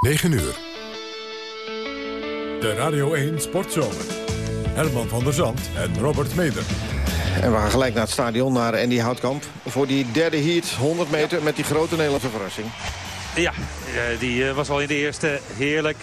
9 uur. De Radio 1 Sportzomer. Herman van der Zand en Robert Meder. En we gaan gelijk naar het stadion, naar Andy Houtkamp. Voor die derde heat, 100 meter, met die grote Nederlandse verrassing. Ja, eh, die eh, was al in de eerste heerlijk.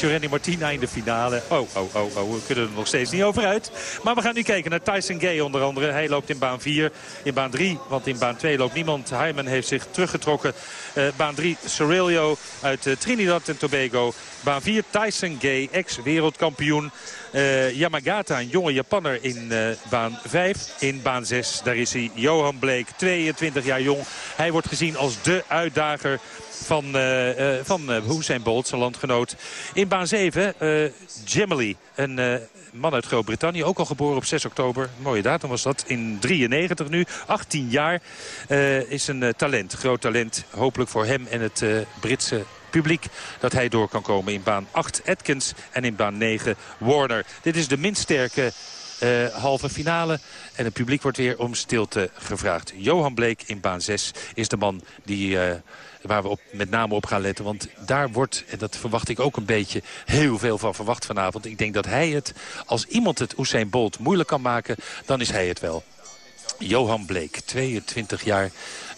Giovanni Martina in de finale. Oh, oh, oh, oh, we kunnen er nog steeds niet over uit. Maar we gaan nu kijken naar Tyson Gay onder andere. Hij loopt in baan 4, in baan 3, want in baan 2 loopt niemand. Hyman heeft zich teruggetrokken. Uh, baan 3, Cerilio uit uh, Trinidad en Tobago. Baan 4, Tyson Gay, ex-wereldkampioen. Uh, Yamagata, een jonge Japanner in baan 5. In baan 6, daar is hij, Johan Bleek, 22 jaar jong. Hij wordt gezien als de uitdager van, uh, van Hussein Bolt, zijn landgenoot. In baan 7, uh, Gemily, een man uit Groot-Brittannië. Ook al geboren op 6 oktober. Mooie datum was dat. In 93 nu. 18 jaar. is een talent. Groot talent. Hopelijk voor hem en het Britse publiek dat hij door kan komen in baan 8 Atkins en in baan 9 Warner. Dit is de minst sterke halve finale. En het publiek wordt weer om stilte gevraagd. Johan Bleek in baan 6 is de man die... Waar we op, met name op gaan letten. Want daar wordt, en dat verwacht ik ook een beetje, heel veel van verwacht vanavond. Ik denk dat hij het, als iemand het Usain Bolt moeilijk kan maken, dan is hij het wel. Johan Bleek, 22 jaar,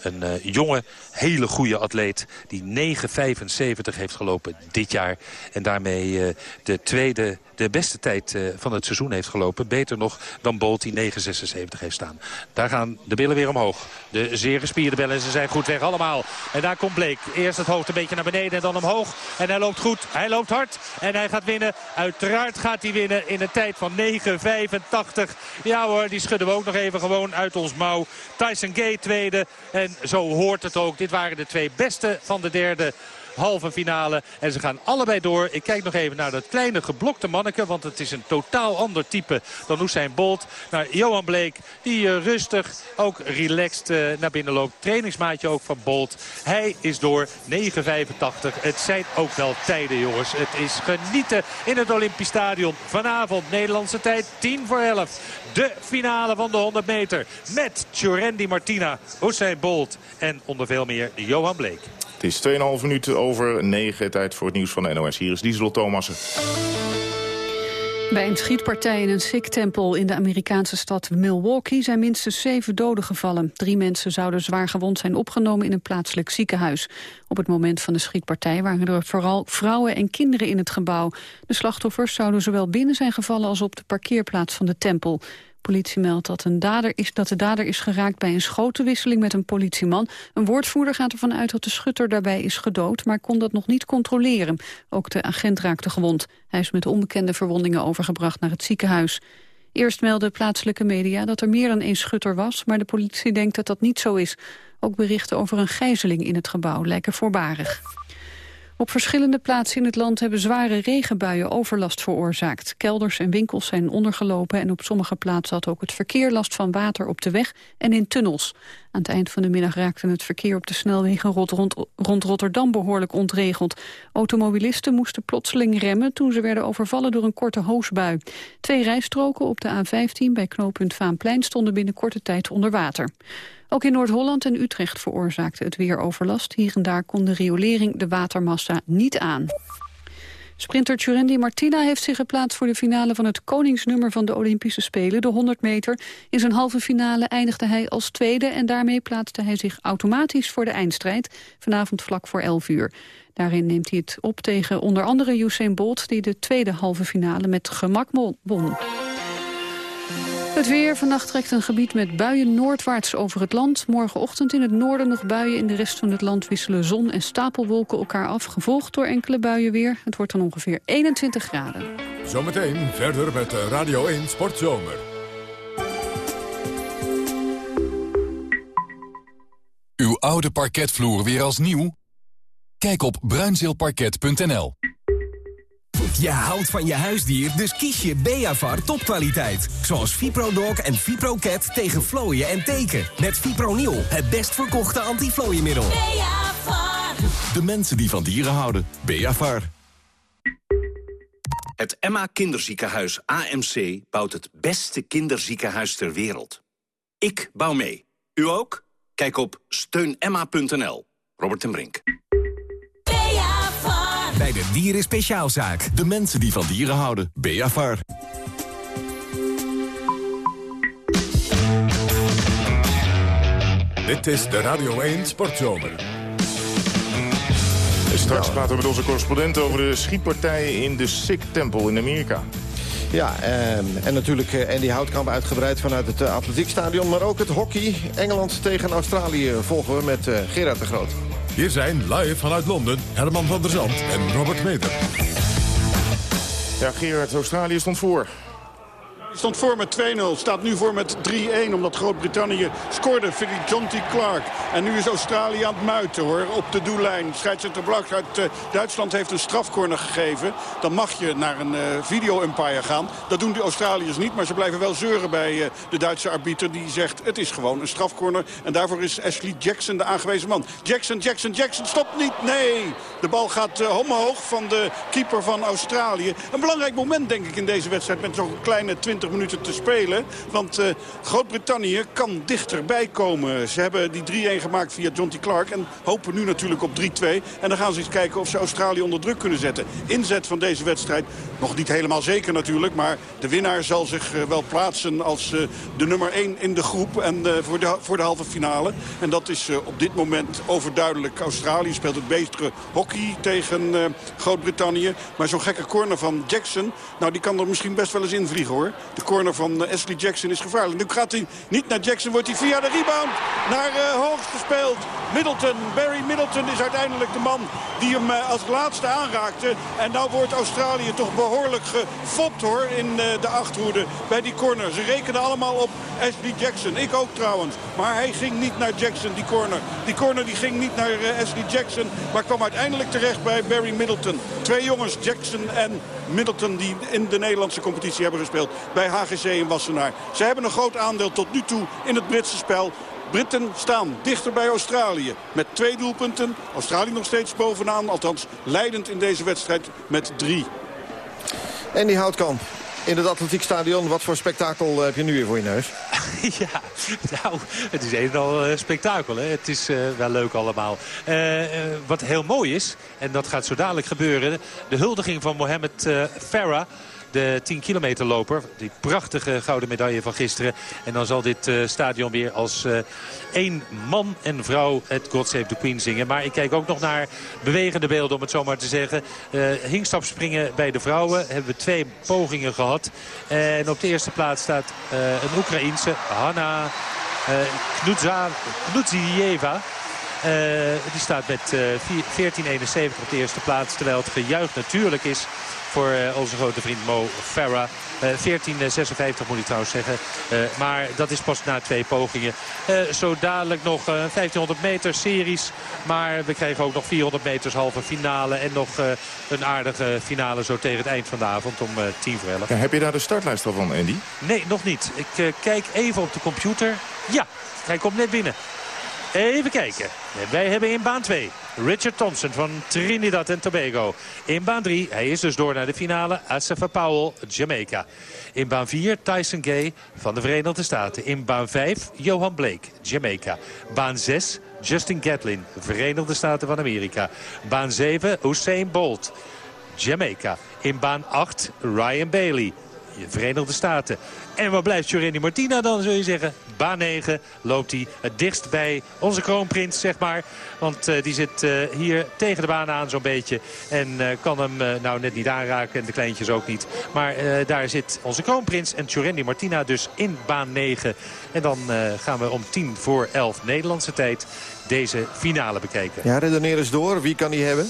een uh, jonge, hele goede atleet... die 9,75 heeft gelopen dit jaar. En daarmee uh, de tweede de beste tijd uh, van het seizoen heeft gelopen. Beter nog dan Bolt die 9,76 heeft staan. Daar gaan de billen weer omhoog. De zeer gespierde billen. Ze zijn goed weg allemaal. En daar komt Bleek. Eerst het hoofd een beetje naar beneden en dan omhoog. En hij loopt goed. Hij loopt hard. En hij gaat winnen. Uiteraard gaat hij winnen in een tijd van 9,85. Ja hoor, die schudden we ook nog even gewoon uit ons mouw. Tyson Gay tweede. En zo hoort het ook. Dit waren de twee beste van de derde halve finale. En ze gaan allebei door. Ik kijk nog even naar dat kleine geblokte manneke. Want het is een totaal ander type dan Usain Bolt. Naar Johan Bleek. Die uh, rustig, ook relaxed uh, naar binnen loopt. Trainingsmaatje ook van Bolt. Hij is door 9.85. Het zijn ook wel tijden jongens. Het is genieten in het Olympisch Stadion. Vanavond Nederlandse tijd 10 voor 11. De finale van de 100 meter. Met Tjorendi Martina, Usain Bolt en onder veel meer Johan Bleek. Het is 2,5 minuten over 9. Tijd voor het nieuws van de NOS. Hier is Diesel Thomassen. Bij een schietpartij in een Sikh-tempel in de Amerikaanse stad Milwaukee zijn minstens zeven doden gevallen. Drie mensen zouden zwaar gewond zijn opgenomen in een plaatselijk ziekenhuis. Op het moment van de schietpartij waren er vooral vrouwen en kinderen in het gebouw. De slachtoffers zouden zowel binnen zijn gevallen als op de parkeerplaats van de tempel. Politie meldt dat, een dader is, dat de dader is geraakt bij een schotenwisseling met een politieman. Een woordvoerder gaat ervan uit dat de schutter daarbij is gedood, maar kon dat nog niet controleren. Ook de agent raakte gewond. Hij is met onbekende verwondingen overgebracht naar het ziekenhuis. Eerst meldden plaatselijke media dat er meer dan één schutter was, maar de politie denkt dat dat niet zo is. Ook berichten over een gijzeling in het gebouw lijken voorbarig. Op verschillende plaatsen in het land hebben zware regenbuien overlast veroorzaakt. Kelders en winkels zijn ondergelopen en op sommige plaatsen had ook het verkeer last van water op de weg en in tunnels. Aan het eind van de middag raakte het verkeer op de snelwegen rond, Rotterdam behoorlijk ontregeld. Automobilisten moesten plotseling remmen toen ze werden overvallen door een korte hoosbui. Twee rijstroken op de A15 bij knooppunt Vaanplein stonden binnen korte tijd onder water. Ook in Noord-Holland en Utrecht veroorzaakte het weer overlast. Hier en daar kon de riolering de watermassa niet aan. Sprinter Tjurendi Martina heeft zich geplaatst voor de finale van het koningsnummer van de Olympische Spelen, de 100 meter. In zijn halve finale eindigde hij als tweede en daarmee plaatste hij zich automatisch voor de eindstrijd, vanavond vlak voor 11 uur. Daarin neemt hij het op tegen onder andere Usain Bolt, die de tweede halve finale met gemak won. Het weer. Vannacht trekt een gebied met buien noordwaarts over het land. Morgenochtend in het noorden nog buien. In de rest van het land wisselen zon en stapelwolken elkaar af. Gevolgd door enkele buien weer. Het wordt dan ongeveer 21 graden. Zometeen verder met Radio 1 Sportzomer. Uw oude parketvloer weer als nieuw? Kijk op bruinzeelparket.nl. Je houdt van je huisdier, dus kies je Beavar topkwaliteit. Zoals ViproDog en ViproCat tegen vlooien en teken. Met Fipronil, het best verkochte antiflooienmiddel. Beavar. De mensen die van dieren houden. Beavar. Het Emma Kinderziekenhuis AMC bouwt het beste kinderziekenhuis ter wereld. Ik bouw mee. U ook? Kijk op steunemma.nl. Robert en Brink. De Dieren Speciaalzaak. De mensen die van dieren houden. Beavar. Dit is de Radio 1 Sportzomer. Straks praten we met onze correspondent over de schietpartij in de Sikh Temple in Amerika. Ja, en, en natuurlijk eh, Andy Houtkamp uitgebreid vanuit het eh, atletiekstadion. Maar ook het hockey. Engeland tegen Australië volgen we met uh, Gerard de Groot. Hier zijn live vanuit Londen Herman van der Zand en Robert Meder. Ja, Gerard, Australië stond voor. Stond voor met 2-0. Staat nu voor met 3-1. Omdat Groot-Brittannië scoorde. T. Clark. En nu is Australië aan het muiten hoor. Op de doellijn. Scheidsrechter Blaks uit uh, Duitsland heeft een strafcorner gegeven. Dan mag je naar een uh, video-umpire gaan. Dat doen de Australiërs niet. Maar ze blijven wel zeuren bij uh, de Duitse arbiter. Die zegt het is gewoon een strafcorner. En daarvoor is Ashley Jackson de aangewezen man. Jackson, Jackson, Jackson. Stopt niet. Nee. De bal gaat omhoog van de keeper van Australië. Een belangrijk moment denk ik in deze wedstrijd. Met zo'n kleine 20 minuten te spelen. Want uh, Groot-Brittannië kan dichterbij komen. Ze hebben die 3-1 gemaakt via John T. Clark. En hopen nu natuurlijk op 3-2. En dan gaan ze eens kijken of ze Australië onder druk kunnen zetten. Inzet van deze wedstrijd. Nog niet helemaal zeker natuurlijk. Maar de winnaar zal zich uh, wel plaatsen als uh, de nummer 1 in de groep. En voor, de, voor de halve finale. En dat is op dit moment overduidelijk. Australië speelt het betere hockey tegen Groot-Brittannië. Maar zo'n gekke corner van Jackson. Nou die kan er misschien best wel eens invliegen hoor. De corner van eh, Ashley Jackson is gevaarlijk. Nu gaat hij niet naar Jackson, wordt hij via de rebound naar uh, hoogst gespeeld. Middleton, Barry Middleton is uiteindelijk de man die hem uh, als laatste aanraakte. En nou wordt Australië toch behoorlijk gefopt hoor in de achterhoede bij die corner. Ze rekenen allemaal op Ashley Jackson. Ik ook trouwens. Maar hij ging niet naar Jackson, die corner. Die corner die ging niet naar Ashley Jackson, maar kwam uiteindelijk terecht bij Barry Middleton. Twee jongens, Jackson en Middleton, die in de Nederlandse competitie hebben gespeeld bij HGC in Wassenaar. Ze hebben een groot aandeel tot nu toe in het Britse spel. Britten staan dichter bij Australië met twee doelpunten. Australië nog steeds bovenaan, althans leidend in deze wedstrijd met drie. En die Houtkamp, in het atletiekstadion. Wat voor spektakel heb je nu weer voor je neus? ja, nou, het is een uh, spektakel. Hè. Het is uh, wel leuk allemaal. Wat heel mooi is, en dat gaat zo dadelijk gebeuren... de huldiging van Mohamed Farah de 10 kilometer loper. Die prachtige gouden medaille van gisteren. En dan zal dit uh, stadion weer als uh, één man en vrouw het God Save the Queen zingen. Maar ik kijk ook nog naar bewegende beelden om het zo maar te zeggen. Uh, hinkstapspringen bij de vrouwen hebben we twee pogingen gehad. En op de eerste plaats staat een Oekraïense, Hanna Knudzieva. Uh, die staat met uh, 14.71 op de eerste plaats. Terwijl het gejuich natuurlijk is voor uh, onze grote vriend Mo Farah. 14.56 moet ik trouwens zeggen. Maar dat is pas na twee pogingen. Zo dadelijk nog 1500 meter series. Maar we krijgen ook nog 400 meters halve finale. En nog een aardige finale zo tegen het eind van de avond om tien voor elf. Ja, heb je daar de startlijst al van, Andy? Nee, nog niet. Ik kijk even op de computer. Ja, hij komt net binnen. Even kijken. Wij hebben in baan 2 Richard Thompson van Trinidad en Tobago. In baan 3, hij is dus door naar de finale, Asafa Powell, Jamaica. In baan 4 Tyson Gay van de Verenigde Staten. In baan 5 Johan Blake, Jamaica. Baan 6 Justin Gatlin, Verenigde Staten van Amerika. Baan 7 Usain Bolt, Jamaica. In baan 8 Ryan Bailey, Verenigde Staten. En waar blijft Jorenny Martina dan, zul je zeggen? Baan 9 loopt hij het dichtst bij onze kroonprins, zeg maar. Want uh, die zit uh, hier tegen de baan aan zo'n beetje. En uh, kan hem nou net niet aanraken en de kleintjes ook niet. Maar daar zit onze kroonprins en Jorenny Martina dus in baan 9. En dan gaan we om 10 voor 11 Nederlandse tijd deze finale bekijken. Ja, redeneer eens door. Wie kan die hebben?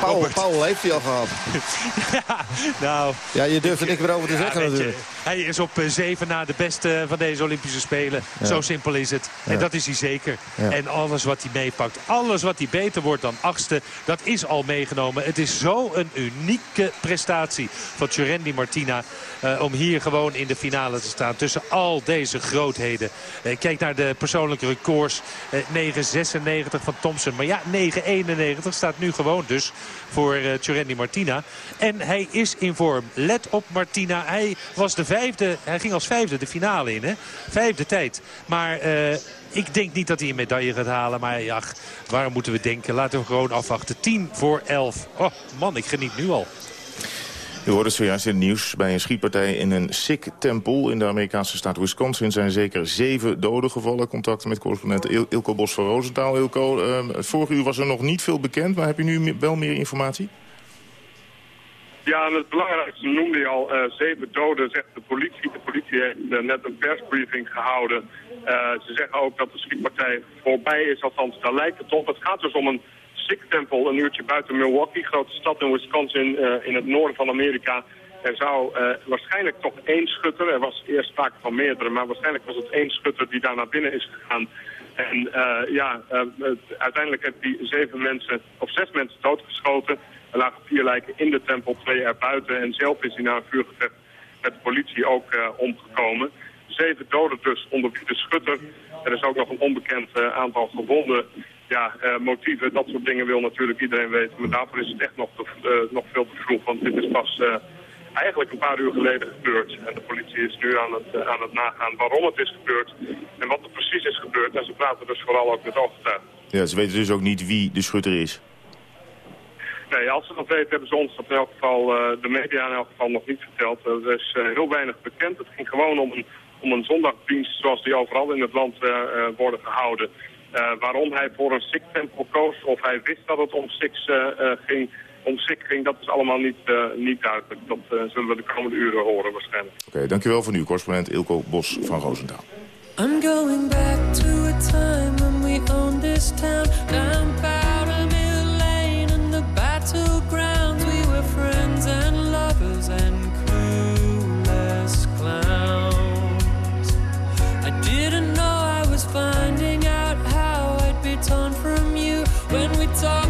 Paul, Paul heeft hij al gehad. ja, nou... Ja, je durft er niks meer over te zeggen natuurlijk. Je, hij is op 7 na de beste van deze Olympische Spelen. Ja. Zo simpel is het. En dat is hij zeker. En alles wat hij meepakt, alles wat hij beter wordt dan achtste... dat is al meegenomen. Het is zo een unieke prestatie van Tjurendi Martina... Uh, om hier gewoon in de finale te staan tussen al deze grootheden. Uh, kijk naar de persoonlijke records. Uh, 9,96 van Thompson. Maar ja, 9,91 staat nu gewoon dus voor uh, Martina. En hij is in vorm. Let op Martina. Hij was de vijfde. Hij ging als vijfde de finale in. Hè? Vijfde tijd. Maar uh, ik denk niet dat hij een medaille gaat halen. Maar ja, waarom moeten we denken? Laten we gewoon afwachten. 10 voor 11. Oh man, ik geniet nu al. U hoorde zojuist in het nieuws. Bij een schietpartij in een Sikh-tempel in de Amerikaanse staat Wisconsin... zijn zeker zeven doden gevallen. Contacten met correspondent Il Ilko Bos van Roosentaal. Ilko, uh, vorige uur was er nog niet veel bekend, maar heb je nu wel meer informatie? Ja, en het belangrijkste noemde je al, uh, zeven doden, zegt de politie. De politie heeft uh, net een persbriefing gehouden. Uh, ze zeggen ook dat de schietpartij voorbij is, althans daar lijkt het op. Het gaat dus om een Een uurtje buiten Milwaukee, grote stad in Wisconsin, in het noorden van Amerika. Er zou waarschijnlijk toch één schutter, er was eerst sprake van meerdere, maar waarschijnlijk was het één schutter die daar naar binnen is gegaan. En ja, uiteindelijk heeft die zeven mensen, of zes mensen doodgeschoten. Er lagen vier lijken in de tempel, twee erbuiten. En zelf is hij na een vuurgevecht met de politie ook omgekomen. Zeven doden dus, onder de schutter. Er is ook nog een onbekend aantal gewonden. Ja, uh, motieven, dat soort dingen wil natuurlijk iedereen weten. Maar daarvoor is het echt nog, te, nog veel te vroeg. Want dit is pas eigenlijk een paar uur geleden gebeurd. En de politie is nu aan het, aan het nagaan waarom het is gebeurd. En wat er precies is gebeurd. En ze praten dus vooral ook met ooggetuigen. Ja, ze weten dus ook niet wie de schutter is. Nee, als ze dat weten hebben ze ons dat in elk geval, de media in elk geval nog niet verteld. Er is heel weinig bekend. Het ging gewoon om een, om een zondagdienst zoals die overal in het land worden gehouden. Waarom hij voor een Sikh-tempel koos of hij wist dat het om Sikhs ging, om Sikh ging, dat is allemaal niet, niet duidelijk. Dat zullen we de komende uren horen waarschijnlijk. Oké, okay, dankjewel voor nu, correspondent Ilko Bos van Roosendaal. I'm going back to a time when we owned this town. Down battlegrounds we were friends and lovers and clueless clowns I didn't know I was finding turn from you. When we talk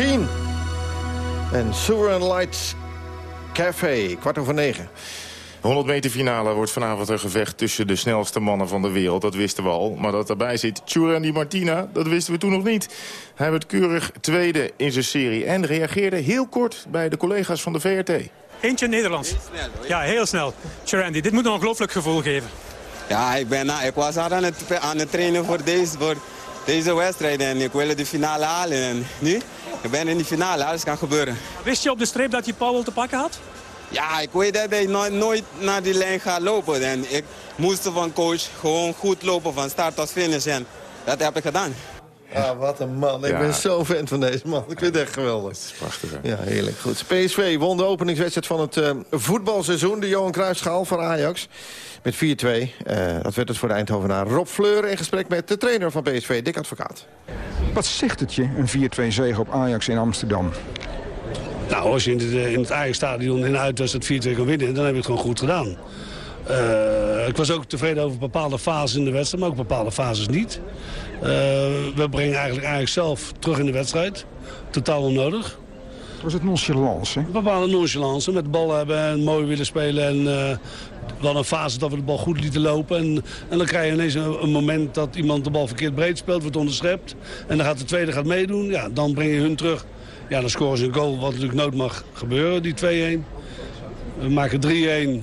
Keen. En Sovereign Lights Café, kwart over negen. 100 meter finale wordt vanavond een gevecht tussen de snelste mannen van de wereld. Dat wisten we al. Maar dat daarbij zit Di Martina, dat wisten we toen nog niet. Hij werd keurig tweede in zijn serie en reageerde heel kort bij de collega's van de VRT. Eentje Nederlands. Ja, heel snel. Churandy, dit moet een ongelooflijk gevoel geven. Ja, ik, ben, nou, ik was hard aan het, aan het trainen voor deze, voor deze wedstrijd. En ik wilde de finale halen. En nu, ik ben in de finale. Alles kan gebeuren. Wist je op de streep dat je Paul te pakken had? Ja, ik weet dat hij nooit, nooit naar die lijn gaat lopen. En ik moest van coach gewoon goed lopen van start tot finish. En dat heb ik gedaan. Ah, wat een man. Ik Ja. ben zo fan van deze man. Ik vind het echt geweldig. Prachtig, hè? Ja, heerlijk. Goed. PSV won de openingswedstrijd van het eh, voetbalseizoen. De Johan Cruijffschaal van Ajax. Met 4-2. Eh, dat werd het voor de Eindhovenaar Rob Fleur... in gesprek met de trainer van PSV, Dick Advocaat. Wat zegt het je, een 4-2 zege op Ajax in Amsterdam? Nou, als je in het, eh, in het eigen stadion in de uitwedstrijd 4-2 kan winnen, dan heb je het gewoon goed gedaan. Eh, ik was ook tevreden over bepaalde fases in de wedstrijd, maar ook bepaalde fases niet. Eh, we brengen eigenlijk Ajax zelf terug in de wedstrijd. Totaal onnodig. Was het nonchalance? hè? Een bepaalde nonchalance, met de bal hebben en mooi willen spelen. En eh we hadden een fase dat we de bal goed lieten lopen. En, en dan krijg je ineens een, een moment dat iemand de bal verkeerd breed speelt, wordt onderschept. En dan gaat de tweede gaat meedoen. Ja, dan breng je hun terug. Ja, dan scoren ze een goal, wat natuurlijk nooit mag gebeuren, die 2-1. We maken 3-1.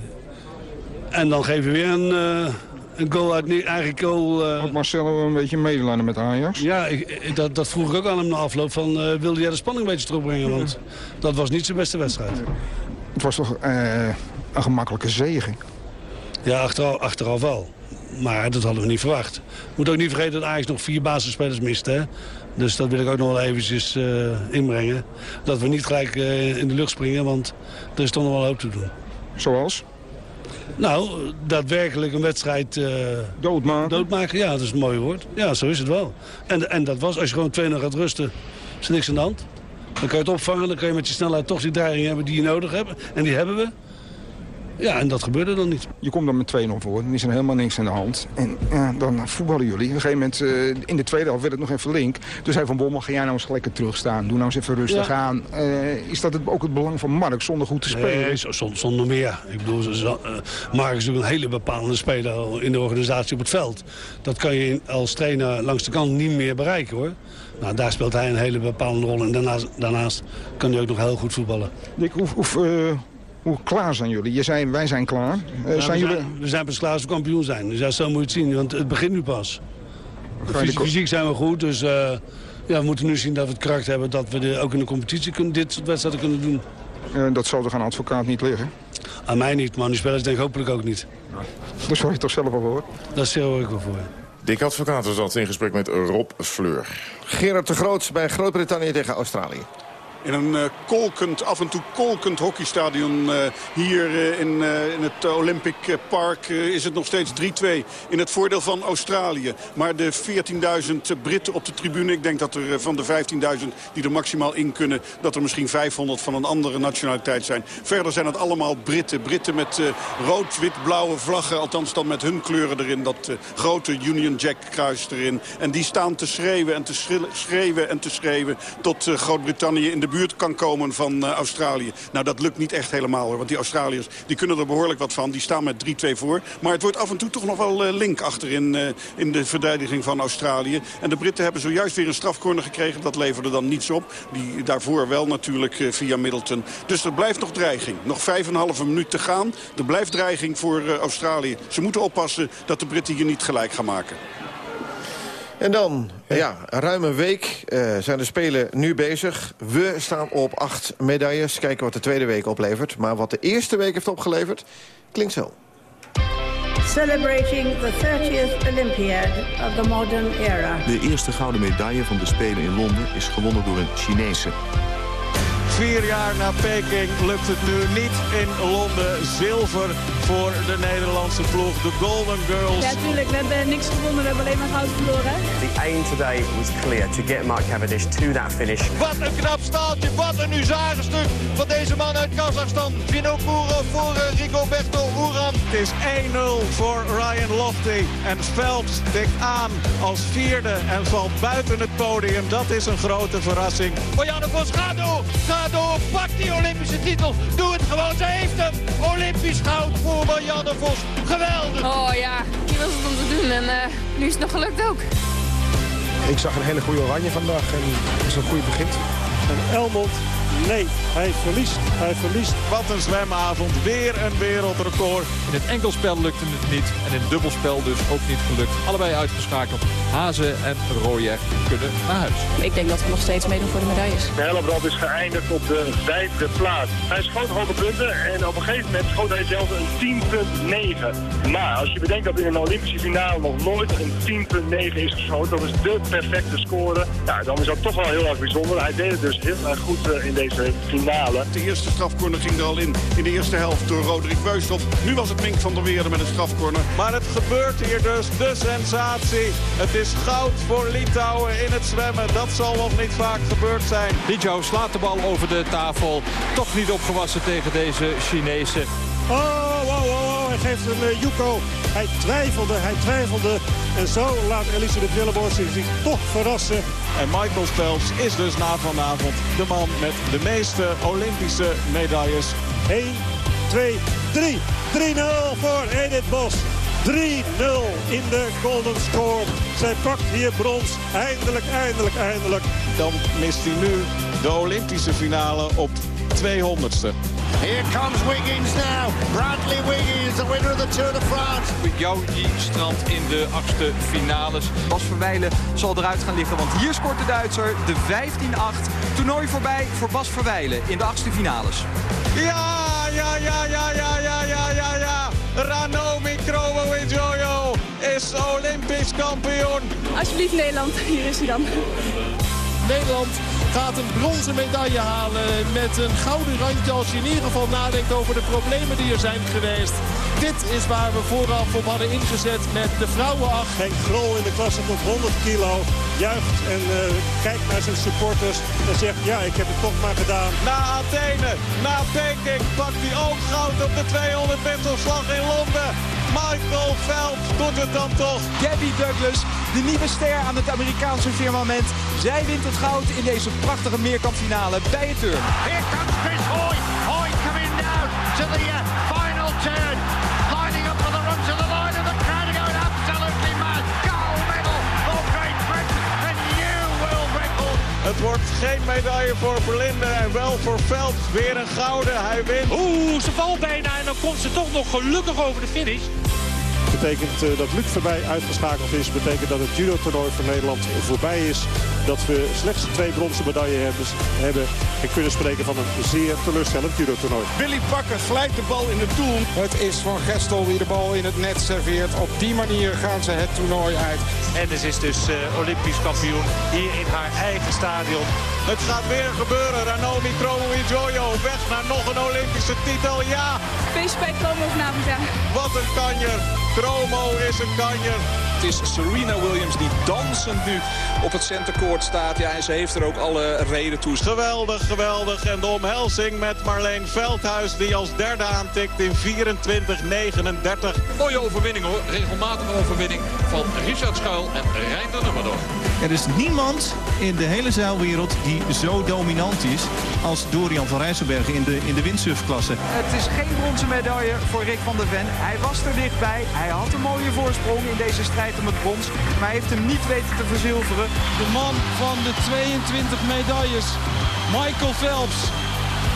En dan geven we weer een, eh, een goal uit nie- eigen goal. eh. Had Marcelo een beetje medelijden met Ajax? Ja, ik, dat, dat vroeg ik ook aan hem na afloop. Van, eh, wilde jij de spanning een beetje terugbrengen? Want dat was niet zijn beste wedstrijd. Het was toch eh, een gemakkelijke zege? Ja, achteraf, achteraf wel. Maar dat hadden we niet verwacht. Moet ook niet vergeten dat Ajax nog vier basisspelers mist. Hè? Dus dat wil ik ook nog wel eventjes inbrengen. Dat we niet gelijk in de lucht springen, want er is toch nog wel hoop te doen. Zoals? Nou, daadwerkelijk een wedstrijd... eh, doodmaken? Doodmaken, ja, dat is een mooi woord. Ja, zo is het wel. En, en dat was, als je gewoon 2 gaat rusten, is er niks aan de hand. Dan kan je het opvangen, dan kan je met je snelheid toch die dreiging hebben die je nodig hebt. En die hebben we. Ja, en dat gebeurde dan niet. Je komt dan met 2-0 voor, dan is er helemaal niks aan de hand. En ja, dan voetballen jullie. Op een gegeven moment, eh, in de tweede helft werd het nog even link. Toen zei Van Bommel, ga jij nou eens lekker terugstaan. Doe nou eens even rustig Ja. aan. Eh, is dat het, ook het belang van Mark zonder goed te spelen? Nee, zo- zonder, zonder meer. Ik bedoel, eh, Mark is natuurlijk een hele bepalende speler in de organisatie op het veld. Dat kan je als trainer langs de kant niet meer bereiken hoor. Nou, daar speelt hij een hele bepalende rol. En daarnaast, daarnaast kan hij ook nog heel goed voetballen. Dick, hoe, hoe, hoe klaar zijn jullie? Je zei, wij zijn klaar. Eh, Nou, zijn we, jullie... zijn, we zijn pas klaar als we kampioen zijn. Dus ja, zo moet je het zien, want het begint nu pas. Fysiek, zijn we goed, dus eh, ja, we moeten nu zien dat we het karakter hebben... dat we de, ook in de competitie kunnen, dit soort wedstrijden kunnen doen. Eh, dat zal toch aan advocaat niet liggen? Aan mij niet, maar aan die spelers denk ik hopelijk ook niet. Daar zorg je toch zelf al voor? Dat stel ik wel voor. Dick Advocaat was dat in gesprek met Rob Fleur. Gerard de Groot bij Groot-Brittannië tegen Australië. In een eh, kolkend, af en toe kolkend hockeystadion eh, hier eh, in, in het Olympic Park is het nog steeds 3-2 in het voordeel van Australië. Maar de 14.000 Britten op de tribune, ik denk dat er van de 15.000 die er maximaal in kunnen, dat er misschien 500 van een andere nationaliteit zijn. Verder zijn het allemaal Britten. Britten met rood, wit, blauwe vlaggen, althans dan met hun kleuren erin. Dat grote Union Jack kruis erin. En die staan te schreeuwen en te schreeuwen en te schreeuwen tot Groot-Brittannië in de buurt kan komen van eh, Australië. Nou, dat lukt niet echt helemaal hoor. Want die Australiërs die kunnen er behoorlijk wat van. Die staan met 3-2 voor. Maar het wordt af en toe toch nog wel eh, link achterin eh, in de verdediging van Australië. En de Britten hebben zojuist weer een strafcorner gekregen. Dat leverde dan niets op. Die daarvoor wel natuurlijk via Middleton. Dus er blijft nog dreiging. Nog 5,5 minuut te gaan. Er blijft dreiging voor Australië. Ze moeten oppassen dat de Britten hier niet gelijk gaan maken. En dan, ja, ruim een week eh, zijn de Spelen nu bezig. We staan op acht medailles. Kijken wat de tweede week oplevert. Maar wat de eerste week heeft opgeleverd, klinkt zo. Celebrating the 30th Olympiad of the modern era. De eerste gouden medaille van de Spelen in Londen is gewonnen door een Chinese. Vier jaar na Peking lukt het nu niet in Londen. Zilver voor de Nederlandse ploeg, de Golden Girls. Ja, tuurlijk. We hebben niks gewonnen. We hebben alleen maar goud verloren. The aim today was clear to get Mark Cavendish to that finish. Wat een knap staaltje, wat een huzarenstuk van deze man uit Kazachstan. Vinokourov voor uh, Rigoberto Uran. Het is 1-0 voor Ryan Lofty. En Phelps tikt aan als vierde en valt buiten het podium. Dat is een grote verrassing. Marjane Vos, ga door, ga door, pak die Olympische titel. Doe het gewoon, ze heeft hem. Olympisch goud voor Marianne Vos. Geweldig. Oh ja, hier was het om te doen en eh, nu is het nog gelukt ook. Ik zag een hele goede oranje vandaag en het is een goede begin. En Elmond, nee, hij verliest, hij verliest. Wat een zwemavond, weer een wereldrecord. In het enkelspel lukte het niet en in het dubbelspel dus ook niet gelukt. Allebei uitgeschakeld. Hazen en Rooijer kunnen naar huis. Ik denk dat we nog steeds meedoen voor de medailles. Hellebrand is geëindigd op de vijfde plaats. Hij schoot hoge punten en op een gegeven moment schoot hij zelfs een 10.9. Maar als je bedenkt dat in een Olympische finale nog nooit een 10.9 is geschoten, dat is de perfecte score. Ja, dan is dat toch wel heel erg bijzonder. Hij deed het dus heel erg goed uh, in deze finale. De eerste strafcorner ging er al in, in de eerste helft door Roderick Beustop. Nu was het Mink van der Weerde met een strafcorner. Maar het gebeurt hier dus, de sensatie. Het is goud voor Litouwen in het zwemmen. Dat zal nog niet vaak gebeurd zijn. Litouw slaat de bal over de tafel. Toch niet opgewassen tegen deze Chinezen. Oh, wow, wow. Hij geeft een uh, Yuko. Hij twijfelde, hij twijfelde. En zo laat Elisabeth Willeboort zich toch verrassen. En Michael Phelps is dus na vanavond de man met de meeste Olympische medailles. 1, 2, 3. 3-0 voor Edith Bos. 3-0 in de golden score. Zij pakt hier brons. Eindelijk, eindelijk, eindelijk. Dan mist hij nu de Olympische finale op 200ste. Here comes Wiggins now. Bradley Wiggins, the winner of the Tour de France. Jouji strand in de achtste finales. Bas Verwijlen zal eruit gaan liggen, want hier scoort de Duitser de 15-8. Toernooi voorbij voor Bas Verwijlen in de achtste finales. Ja, ja, ja, ja, ja, ja, ja, ja, ja. Ranomi Kromowidjojo is Olympisch kampioen. Alsjeblieft Nederland, hier is hij dan. Nederland gaat een bronzen medaille halen met een gouden randje als je in ieder geval nadenkt over de problemen die er zijn geweest. Dit is waar we vooraf op hadden ingezet met de vrouwenacht. Henk Grol in de klasse tot 100 kilo juicht en uh, kijkt naar zijn supporters en zegt ja, ik heb het toch maar gedaan. Na Athene, na Peking pakt hij ook goud op de 200 meterslag in Londen. Michael Phelps doet het dan toch. Gabby Douglas, de nieuwe ster aan het Amerikaanse firmament. Zij wint het goud in deze prachtige meerkampfinale bij het turn. Here comes Chris Hoy. Hoy coming down to the uh, final turn. Het wordt geen medaille voor Verlinde en wel voor Phelps. Weer een gouden, hij wint. Oeh, ze valt bijna en dan komt ze toch nog gelukkig over de finish betekent uh, dat Luc voorbij uitgeschakeld is. betekent dat het judo-toernooi voor Nederland voorbij is. Dat we slechts twee bronzen medailles hebben, hebben en kunnen spreken van een zeer teleurstellend judo-toernooi. Billy Bakker glijdt de bal in het doel. Het is Van Gestel die de bal in het net serveert. Op die manier gaan ze het toernooi uit. En ze is dus uh, Olympisch kampioen hier in haar eigen stadion. Het gaat weer gebeuren. Ranomi Kromowidjojo weg naar nog een Olympische titel. Ja! Feestje bij Kromo vanavond, ja. Wat een kanjer. Kromo is een kanjer. Het is Serena Williams die dansend nu op het centercourt staat. Ja, en ze heeft er ook alle reden toe. Geweldig, geweldig. En de omhelzing met Marleen Veldhuis die als derde aantikt in 24-39. Mooie overwinning hoor. Regelmatige overwinning van Richard Schuil en Reinder Nummerdor. Er is niemand in de hele zeilwereld die zo dominant is als Dorian van Rijsselbergen in de, in de windsurfklasse. Het is geen bronzen medaille voor Rick van der Ven. Hij was er dichtbij. Hij had een mooie voorsprong in deze strijd om het brons. Maar hij heeft hem niet weten te verzilveren. De man van de 22 medailles, Michael Phelps,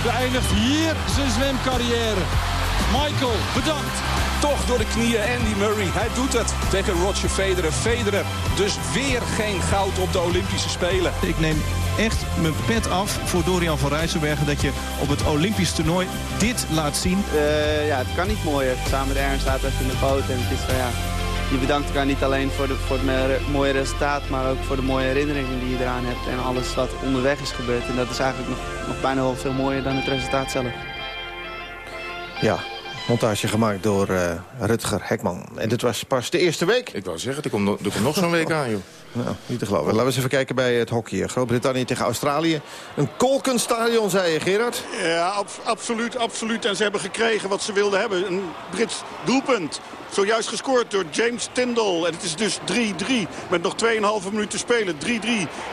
beëindigt hier zijn zwemcarrière. Michael, bedankt. Toch door de knieën Andy Murray. Hij doet het tegen Roger Federer. Federer dus weer geen goud op de Olympische Spelen. Ik neem echt mijn pet af voor Dorian van Rijsselbergen... dat je op het Olympisch toernooi dit laat zien. Uh, ja, het kan niet mooier. Samen met Ernst staat even in de boot en het is van ja... je bedankt elkaar niet alleen voor, de, voor het mooie resultaat, maar ook voor de mooie herinneringen die je eraan hebt. En alles wat onderweg is gebeurd. En dat is eigenlijk nog, nog bijna wel veel mooier dan het resultaat zelf. Ja, montage gemaakt door uh, Rutger Hekman. En dit was pas de eerste week. Ik wou zeggen, er komt, er komt nog zo'n week aan, joh. Nou, niet te geloven. Laten we eens even kijken bij het hockey. Groot-Brittannië tegen Australië. Een kolkenstadion, zei je, Gerard? Ja, ab absoluut, absoluut. En ze hebben gekregen wat ze wilden hebben. Een Brits doelpunt. Zojuist gescoord door James Tyndall. En het is dus 3-3 met nog 2,5 minuten spelen. 3-3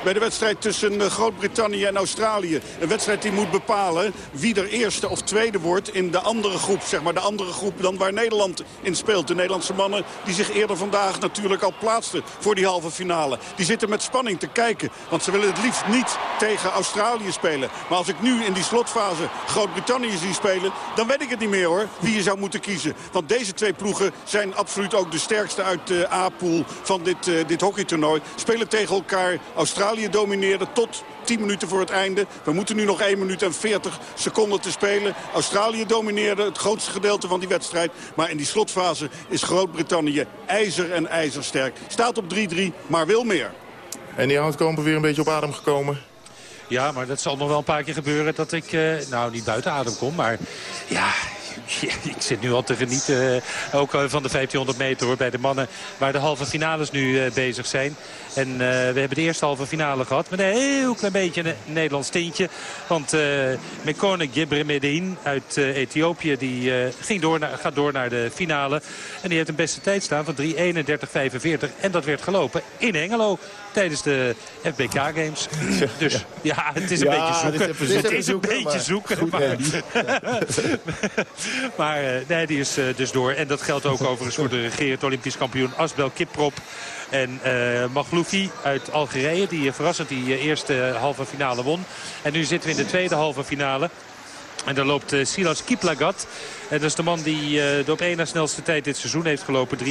bij de wedstrijd tussen eh, Groot-Brittannië en Australië. Een wedstrijd die moet bepalen wie er eerste of tweede wordt in de andere groep. Zeg maar de andere groep dan waar Nederland in speelt. De Nederlandse mannen die zich eerder vandaag natuurlijk al plaatsten voor die halve finale. Die zitten met spanning te kijken. Want ze willen het liefst niet tegen Australië spelen. Maar als ik nu in die slotfase Groot-Brittannië zie spelen... dan weet ik het niet meer hoor, wie je zou moeten kiezen. Want deze twee ploegen zijn absoluut ook de sterkste uit de A-pool van dit, uh, dit hockeytoernooi. Spelen tegen elkaar. Australië domineerde tot 10 minuten voor het einde. We moeten nu nog 1 minuut en 40 seconden te spelen. Australië domineerde het grootste gedeelte van die wedstrijd. Maar in die slotfase is Groot-Brittannië ijzer en ijzersterk. Staat op 3-3, maar wil meer. En die houtkomen weer een beetje op adem gekomen? Ja, maar dat zal nog wel een paar keer gebeuren dat ik, uh, nou niet buiten adem kom, maar ja, ik zit nu al te genieten, uh, ook uh, van de 1500 meter hoor, bij de mannen. Waar de halve finales nu uh, bezig zijn. En we hebben de eerste halve finale gehad met een heel klein beetje een Nederlands tintje. Want Mekone Gebremedin uit Ethiopië die, ging door naar, gaat door naar de finale. En die heeft een beste tijd staan van 3.31.45. En dat werd gelopen in Engelo tijdens de FBK Games. Dus ja, het is een Ja, beetje zoeken. is Het is een beetje maar zoeken. maar- maar eh, nee, die is eh, dus door. En dat geldt ook overigens voor de regerend Olympisch kampioen Asbel Kiprop. En eh Magloufi uit Algerije, die eh, verrassend die eh, eerste halve finale won. En nu zitten we in de tweede halve finale. En daar loopt eh, Silas Kiplagat. En dat is de man die eh, de op één na snelste tijd dit seizoen heeft gelopen. 3.29.63.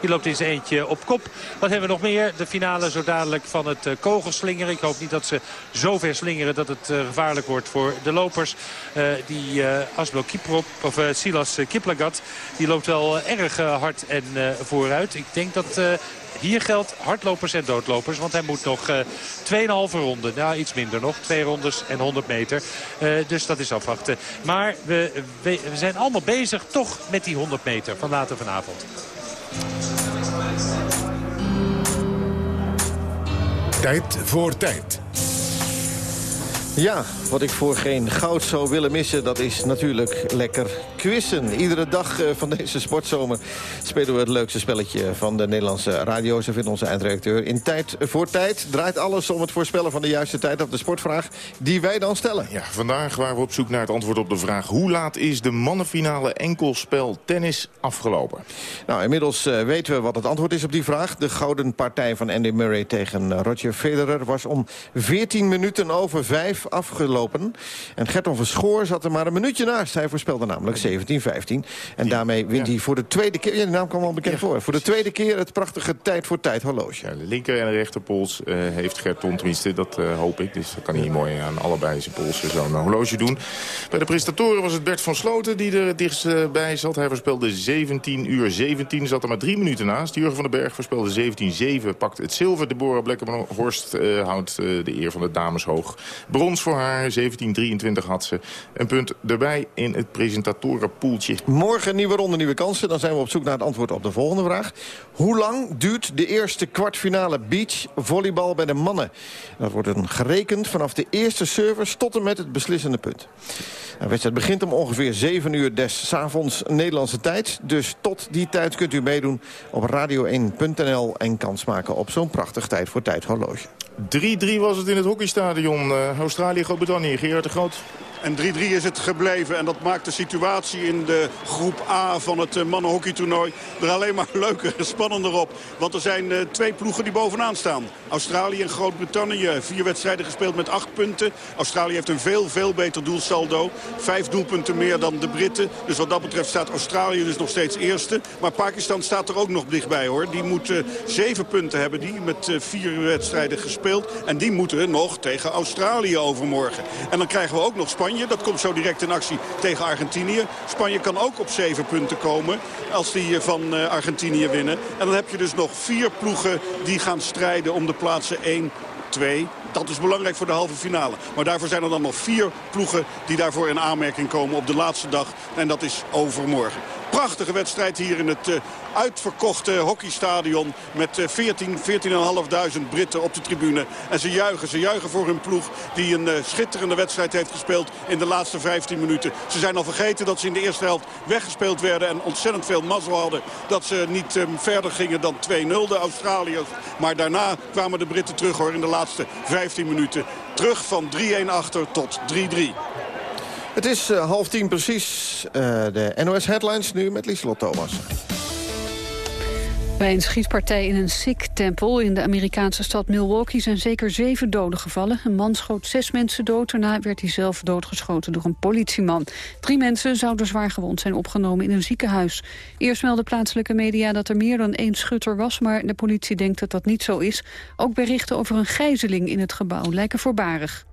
Die loopt in zijn eentje op kop. Wat hebben we nog meer? De finale zo dadelijk van het eh, kogelslingeren. Ik hoop niet dat ze zo ver slingeren dat het gevaarlijk wordt voor de lopers. Die Asbel Kiprop, of Silas Kiplagat, die loopt wel erg hard en vooruit. Ik denk dat... hier geldt hardlopers en doodlopers. Want hij moet nog eh 2,5 ronden. Nou, iets minder nog. Twee rondes en 100 meter. Eh, dus dat is afwachten. Maar we, we, we zijn allemaal bezig toch met die 100 meter van later vanavond. Tijd voor tijd. Ja, wat ik voor geen goud zou willen missen, dat is natuurlijk lekker quizzen. Iedere dag eh, van deze sportzomer spelen we het leukste spelletje van de Nederlandse radio. Ze vindt onze eindredacteur. In tijd voor tijd draait alles om het voorspellen van de juiste tijd op de sportvraag die wij dan stellen. Ja, vandaag waren we op zoek naar het antwoord op de vraag... hoe laat is de mannenfinale enkelspel tennis afgelopen? Nou, inmiddels eh, weten we wat het antwoord is op die vraag. De gouden partij van Andy Murray tegen eh, Roger Federer was om 14 minuten over 5 afgelopen. En Gerton van Schoor zat er maar een minuutje naast. Hij voorspelde namelijk 17-15. En daarmee wint hij voor de tweede keer... Ja, die naam kwam al bekend voor. Voor de tweede keer het prachtige tijd voor tijd horloge. De linker en de rechterpols eh, heeft Gerton, tenminste, dat eh, hoop ik. Dus dan kan hij mooi aan allebei zijn polsen zo'n horloge doen. Bij de presentatoren was het Bert van Sloten die er het dichtst eh, bij zat. Hij voorspelde 17 uur 17, zat er maar drie minuten naast. Jurgen van den Berg voorspelde 17-7, pakt het zilver. Deborah Blekkenhorst eh, houdt eh, de eer van de dames hoog. Brons voor haar, 17-23 had ze. Een punt erbij in het presentatorenpoeltje. Morgen nieuwe ronde, nieuwe kansen. Dan zijn we op zoek naar het antwoord op de volgende vraag. Hoe lang duurt de eerste kwartfinale beachvolleybal bij de mannen? Dat wordt dan gerekend vanaf de eerste service tot en met het beslissende punt. De wedstrijd begint om ongeveer 7 uur des avonds Nederlandse tijd. Dus tot die tijd kunt u meedoen op radio1.nl... en kans maken op zo'n prachtig tijd voor tijd horloge. 3-3 was het in het hockeystadion. Uh, Australië, Groot-Brittannië. Gerard de Groot. En 3-3 is het gebleven. En dat maakt de situatie in de groep A van het eh, mannenhockeytoernooi er alleen maar leuker en spannender op. Want er zijn uh, twee ploegen die bovenaan staan. Australië en Groot-Brittannië. Vier wedstrijden gespeeld met acht punten. Australië heeft een veel, veel beter doelsaldo. Vijf doelpunten meer dan de Britten. Dus wat dat betreft staat Australië dus nog steeds eerste. Maar Pakistan staat er ook nog dichtbij hoor. Die moet uh, zeven punten hebben die met vier wedstrijden gespeeld. En die moeten nog tegen Australië overmorgen. En dan krijgen we ook nog Spanje Spanje. Dat komt zo direct in actie tegen Argentinië. Spanje kan ook op zeven punten komen als die van Argentinië winnen. En dan heb je dus nog vier ploegen die gaan strijden om de plaatsen 1, 2 dat is belangrijk voor de halve finale. Maar daarvoor zijn er dan nog vier ploegen die daarvoor in aanmerking komen op de laatste dag. En dat is overmorgen. Prachtige wedstrijd hier in het uh, uitverkochte hockeystadion. Met uh, 14, 14.500 Britten op de tribune. En ze juichen, ze juichen voor hun ploeg die een uh, schitterende wedstrijd heeft gespeeld in de laatste 15 minuten. Ze zijn al vergeten dat ze in de eerste helft weggespeeld werden. En ontzettend veel mazzel hadden dat ze niet um, verder gingen dan 2-0 de Australiërs. Maar daarna kwamen de Britten terug hoor in de laatste 15 minuten. Terug van 3-1 achter tot 3-3. Het is uh, half tien precies. Uh, de NOS Headlines nu met Lieslot Thomas. Bij een schietpartij in een Sikh-tempel in de Amerikaanse stad Milwaukee zijn zeker zeven doden gevallen. Een man schoot zes mensen dood, daarna werd hij zelf doodgeschoten door een politieman. Drie mensen zouden zwaar gewond zijn opgenomen in een ziekenhuis. Eerst meldden plaatselijke media dat er meer dan één schutter was, maar de politie denkt dat dat niet zo is. Ook berichten over een gijzeling in het gebouw lijken voorbarig.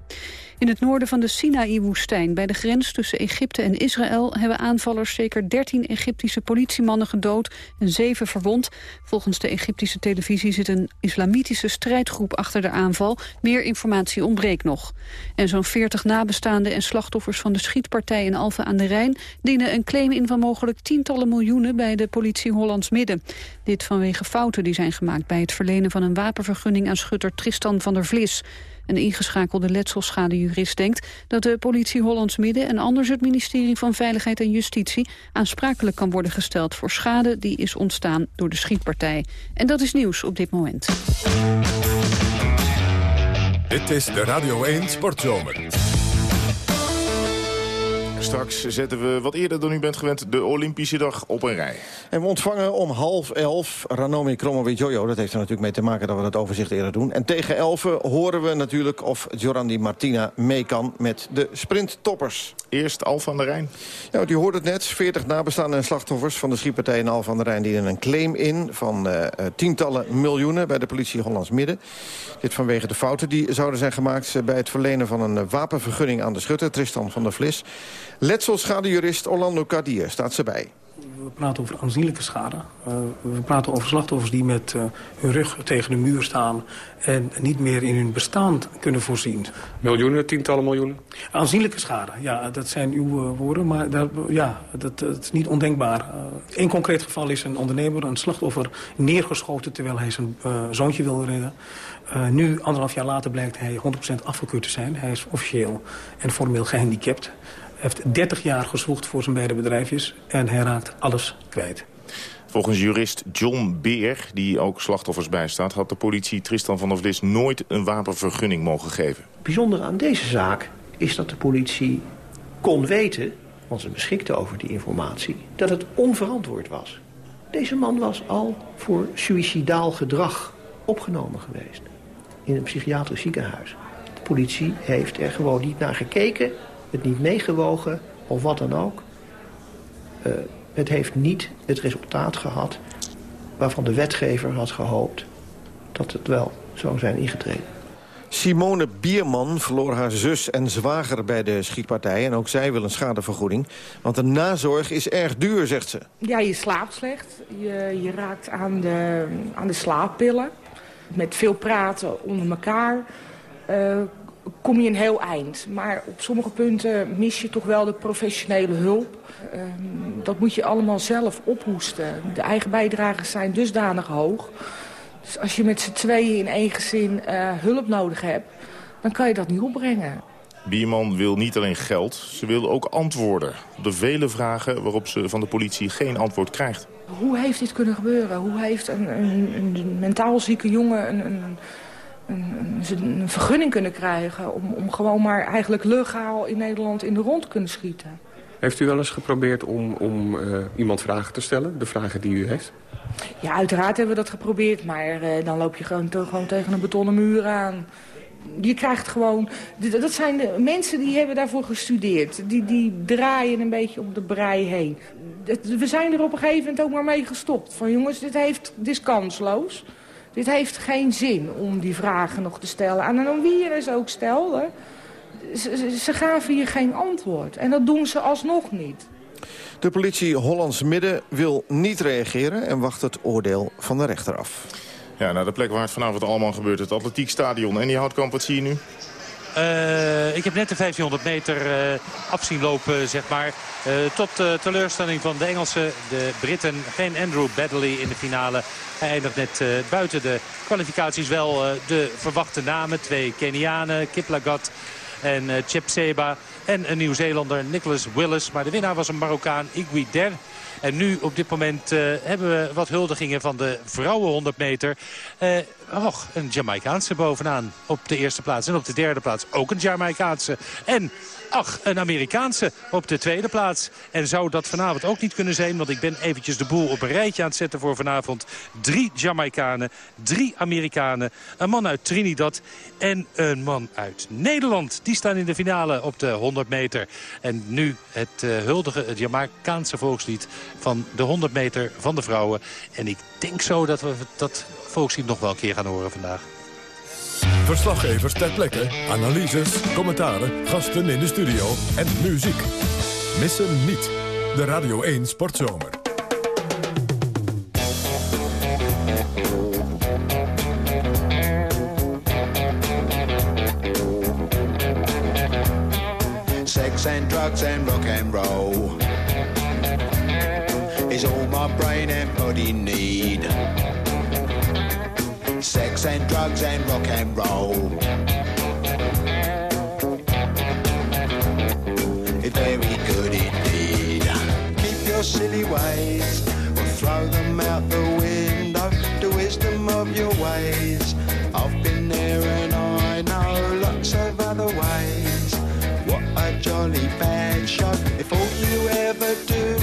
In het noorden van de Sinaï-woestijn, bij de grens tussen Egypte en Israël... hebben aanvallers zeker 13 Egyptische politiemannen gedood en 7 verwond. Volgens de Egyptische televisie zit een islamitische strijdgroep achter de aanval. Meer informatie ontbreekt nog. En zo'n 40 nabestaanden en slachtoffers van de schietpartij in Alphen aan de Rijn... dienen een claim in van mogelijk tientallen miljoenen bij de politie Hollands Midden. Dit vanwege fouten die zijn gemaakt bij het verlenen van een wapenvergunning aan schutter Tristan van der Vlis. Een ingeschakelde letselschadejurist denkt dat de politie Hollands Midden en anders het ministerie van Veiligheid en Justitie aansprakelijk kan worden gesteld voor schade die is ontstaan door de schietpartij. En dat is nieuws op dit moment. Dit is de Radio 1 Sportzomer. Straks zetten we wat eerder dan u bent gewend de Olympische dag op een rij. En we ontvangen om half elf Ranomi Kromowidjojo. Dat heeft er natuurlijk mee te maken dat we het overzicht eerder doen. En tegen elf horen we natuurlijk of Jorandi Martina mee kan met de sprinttoppers. Eerst Alfa aan de Rijn. Ja, u hoort het net. 40 nabestaanden en slachtoffers van de schietpartij in Alfa aan de Rijn... dienen een claim in van uh, tientallen miljoenen bij de politie Hollands Midden. Dit vanwege de fouten die zouden zijn gemaakt... bij het verlenen van een wapenvergunning aan de schutter, Tristan van der Vlis. Letselschadejurist Orlando Cardier staat ze bij. We praten over aanzienlijke schade. Uh, we praten over slachtoffers die met uh, hun rug tegen de muur staan... en niet meer in hun bestaan kunnen voorzien. Miljoenen, tientallen miljoenen? Aanzienlijke schade, ja, dat zijn uw uh, woorden. Maar dat, ja, dat, dat, is niet ondenkbaar. Eén concreet geval is een ondernemer, een slachtoffer... neergeschoten terwijl hij zijn zoontje wilde redden. nu, anderhalf jaar later, blijkt hij 100% afgekeurd te zijn. Hij is officieel en formeel gehandicapt heeft 30 jaar gezwoegd voor zijn beide bedrijfjes en hij raakt alles kwijt. Volgens jurist John Beer, die ook slachtoffers bijstaat... had de politie Tristan van der Vlis nooit een wapenvergunning mogen geven. Bijzonder aan deze zaak is dat de politie kon weten... want ze beschikte over die informatie, dat het onverantwoord was. Deze man was al voor suïcidaal gedrag opgenomen geweest. In een psychiatrisch ziekenhuis. De politie heeft er gewoon niet naar gekeken het niet meegewogen of wat dan ook. Uh, het heeft niet het resultaat gehad waarvan de wetgever had gehoopt dat het wel zou zijn ingetreden. Simone Bierman verloor haar zus en zwager bij de schietpartij... en ook zij wil een schadevergoeding. Want de nazorg is erg duur, zegt ze. Ja, je slaapt slecht. Je, je raakt aan de, aan de slaappillen. Met veel praten onder elkaar... Uh, kom je een heel eind. Maar op sommige punten mis je toch wel de professionele hulp. Uh, dat moet je allemaal zelf ophoesten. De eigen bijdragen zijn dusdanig hoog. Dus als je met z'n tweeën in één gezin uh, hulp nodig hebt... dan kan je dat niet opbrengen. Bierman wil niet alleen geld, ze wil ook antwoorden. Op de vele vragen waarop ze van de politie geen antwoord krijgt. Hoe heeft dit kunnen gebeuren? Hoe heeft een, een, een mentaal zieke jongen... een, een een, een, vergunning kunnen krijgen... Om, om gewoon maar eigenlijk legaal in Nederland in de rond te kunnen schieten. Heeft u wel eens geprobeerd om, om uh, iemand vragen te stellen? De vragen die u heeft? Ja, uiteraard hebben we dat geprobeerd. Maar uh, dan loop je gewoon, gewoon tegen een betonnen muur aan. Je krijgt gewoon... Dat zijn de mensen die hebben daarvoor gestudeerd. Die, die draaien een beetje op de brei heen. We zijn er op een gegeven moment ook maar mee gestopt. Van jongens, dit, heeft, dit is kansloos. Dit heeft geen zin om die vragen nog te stellen. En dan wie er dus ook stelde, ze, ze gaven je geen antwoord. En dat doen ze alsnog niet. De politie Hollands Midden wil niet reageren... en wacht het oordeel van de rechter af. Ja, naar de plek waar het vanavond allemaal gebeurt. Het atletiekstadion. En die houtkamp, wat zie je nu? Uh, ik heb net de 1500 meter uh, afzien lopen, zeg maar. Uh, tot teleurstelling van de Engelsen, de Britten. Geen Andrew Badley in de finale. Hij eindigt net buiten de kwalificaties wel de verwachte namen. Twee Kenianen, Kiplagat en uh, Chip Seba. En een Nieuw-Zeelander, Nicholas Willis. Maar de winnaar was een Marokkaan, Igui Der. En nu op dit moment uh, hebben we wat huldigingen van de vrouwen 100 meter. Uh, och, een Jamaicaanse bovenaan op de eerste plaats. En op de derde plaats ook een Jamaicaanse. En Ach, een Amerikaanse op de tweede plaats. En zou dat vanavond ook niet kunnen zijn? Want ik ben eventjes de boel op een rijtje aan het zetten voor vanavond. Drie Jamaicanen, drie Amerikanen, een man uit Trinidad en een man uit Nederland. Die staan in de finale op de 100 meter. En nu het uh, huldige, het Jamaicaanse volkslied van de 100 meter van de vrouwen. En ik denk zo dat we dat volkslied nog wel een keer gaan horen vandaag. Verslaggevers ter plekke, analyses, commentaren, gasten in de studio en muziek. Missen niet de Radio 1 Sportzomer. Sex and drugs and rock and roll is all my brain and body need. Sex and drugs and rock and roll. It's very good indeed. Keep your silly ways or throw them out the window. The wisdom of your ways. I've been there and I know lots of other ways. What a jolly bad show. If all you ever do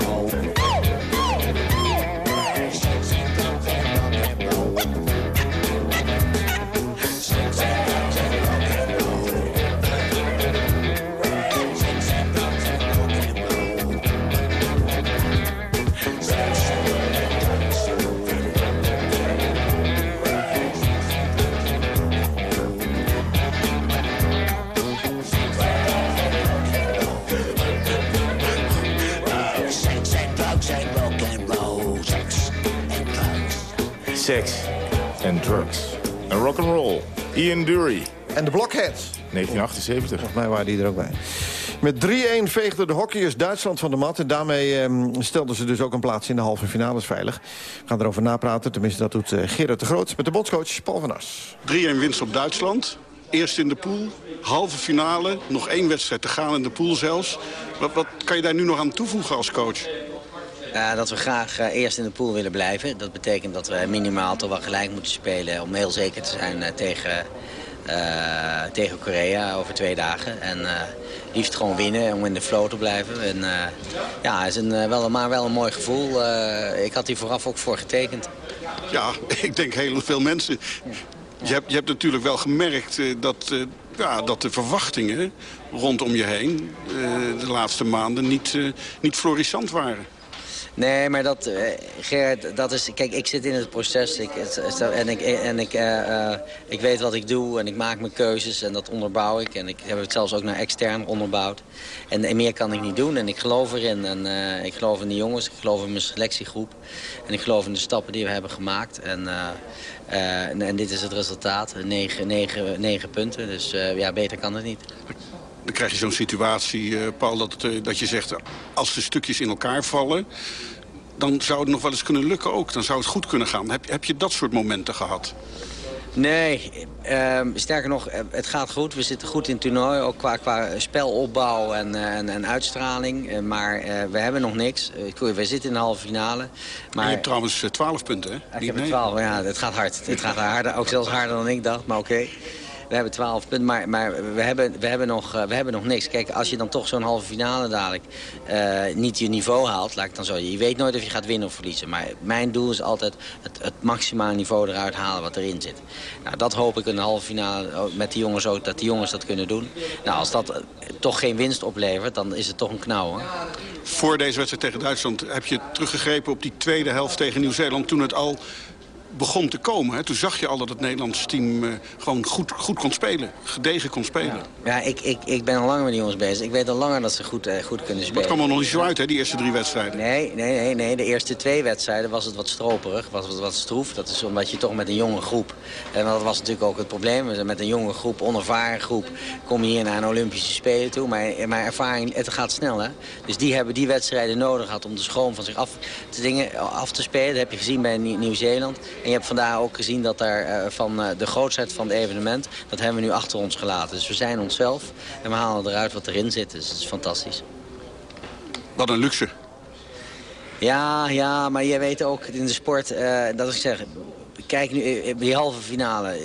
Seks en drugs. En rock'n'roll. Ian Dury. En de Blockheads. 1978. Volgens mij waren die er ook bij. Met 3-1 veegden de hockeyers Duitsland van de mat. En daarmee eh, stelden ze dus ook een plaats in de halve finales veilig. We gaan erover napraten. Tenminste, dat doet uh, Gerard de Groot met de bondscoach Paul van As. 3-1 winst op Duitsland. Eerst in de pool, halve finale, nog één wedstrijd te gaan in de pool zelfs. Wat, wat kan je daar nu nog aan toevoegen als coach? Uh, dat we graag uh, eerst in de pool willen blijven. Dat betekent dat we minimaal toch wel gelijk moeten spelen... om heel zeker te zijn uh, tegen eh, tegen Korea over twee dagen. En eh, liefst gewoon winnen om in de flow te blijven. En, eh, ja, is een, eh, wel, maar wel een mooi gevoel. Eh, ik had hier vooraf ook voor getekend. Ja, ik denk heel veel mensen. Je hebt, je hebt natuurlijk wel gemerkt eh, dat, eh, ja, dat de verwachtingen rondom je heen... eh, de laatste maanden niet, eh, niet florissant waren. Nee, maar dat, Gerard, dat is... Kijk, ik zit in het proces ik, en, ik, en ik, eh, eh, ik weet wat ik doe en ik maak mijn keuzes en dat onderbouw ik. En ik heb het zelfs ook naar extern onderbouwd. En, meer kan ik niet doen en ik geloof erin. En ik geloof in de jongens, ik geloof in mijn selectiegroep. En ik geloof in de stappen die we hebben gemaakt. En, en, en dit is het resultaat, negen, negen, negen punten. Dus ja, beter kan het niet. Dan krijg je zo'n situatie, eh, Paul, dat, eh, dat je zegt... als de stukjes in elkaar vallen, dan zou het nog wel eens kunnen lukken ook. Dan zou het goed kunnen gaan. Heb, heb je dat soort momenten gehad? Nee, ehm, sterker nog, eh, het gaat goed. We zitten goed in het toernooi, ook qua, qua spelopbouw en, en, en uitstraling. Maar we hebben nog niks. We zitten in de halve finale. Maar... En je hebt trouwens eh, 12 punten, hè? Ik Niet heb er negen. 12, ja, het gaat hard. Het gaat harder, ook zelfs harder dan ik dacht, maar oké. We hebben 12 punten, maar, maar we, hebben, we, hebben nog, eh, we hebben nog niks. Kijk, als je dan toch zo'n halve finale dadelijk eh, niet je niveau haalt, laat ik dan zo. Je weet nooit of je gaat winnen of verliezen. Maar mijn doel is altijd het, het maximale niveau eruit halen wat erin zit. Nou, dat hoop ik de halve finale ook met die jongens ook, dat die jongens dat kunnen doen. Nou, als dat eh, toch geen winst oplevert, dan is het toch een knauw, hoor. Voor deze wedstrijd tegen Duitsland heb je teruggegrepen op die tweede helft tegen Nieuw-Zeeland... toen het al begon te komen. Hè? Toen zag je al dat het Nederlandse team eh, gewoon goed, goed kon spelen. Gedegen kon spelen. Ja, ik, ik, ik ben al langer met die jongens bezig. Ik weet al langer dat ze goed, eh, goed kunnen spelen. het kwam er nog niet zo uit, hè, die eerste drie wedstrijden. Nee, nee, nee, nee. De eerste twee wedstrijden was het wat stroperig, was het wat stroef. Dat is omdat je toch met een jonge groep... En dat was natuurlijk ook het probleem. Met een jonge groep, onervaren groep... kom je hier naar een Olympische Spelen toe. Maar, maar ervaring, het gaat snel, hè. Dus die hebben die wedstrijden nodig gehad om de schroom van zich af te, dingen, af te spelen. Dat heb je gezien bij Nieuw- Nieuw-Zeeland. En je hebt vandaag ook gezien dat daar eh, van eh, de grootheid van het evenement... dat hebben we nu achter ons gelaten. Dus we zijn onszelf en we halen eruit wat erin zit. Dus het is fantastisch. Wat een luxe. Ja, ja, maar je weet ook in de sport, eh, dat ik zeg... Kijk nu, die halve finale,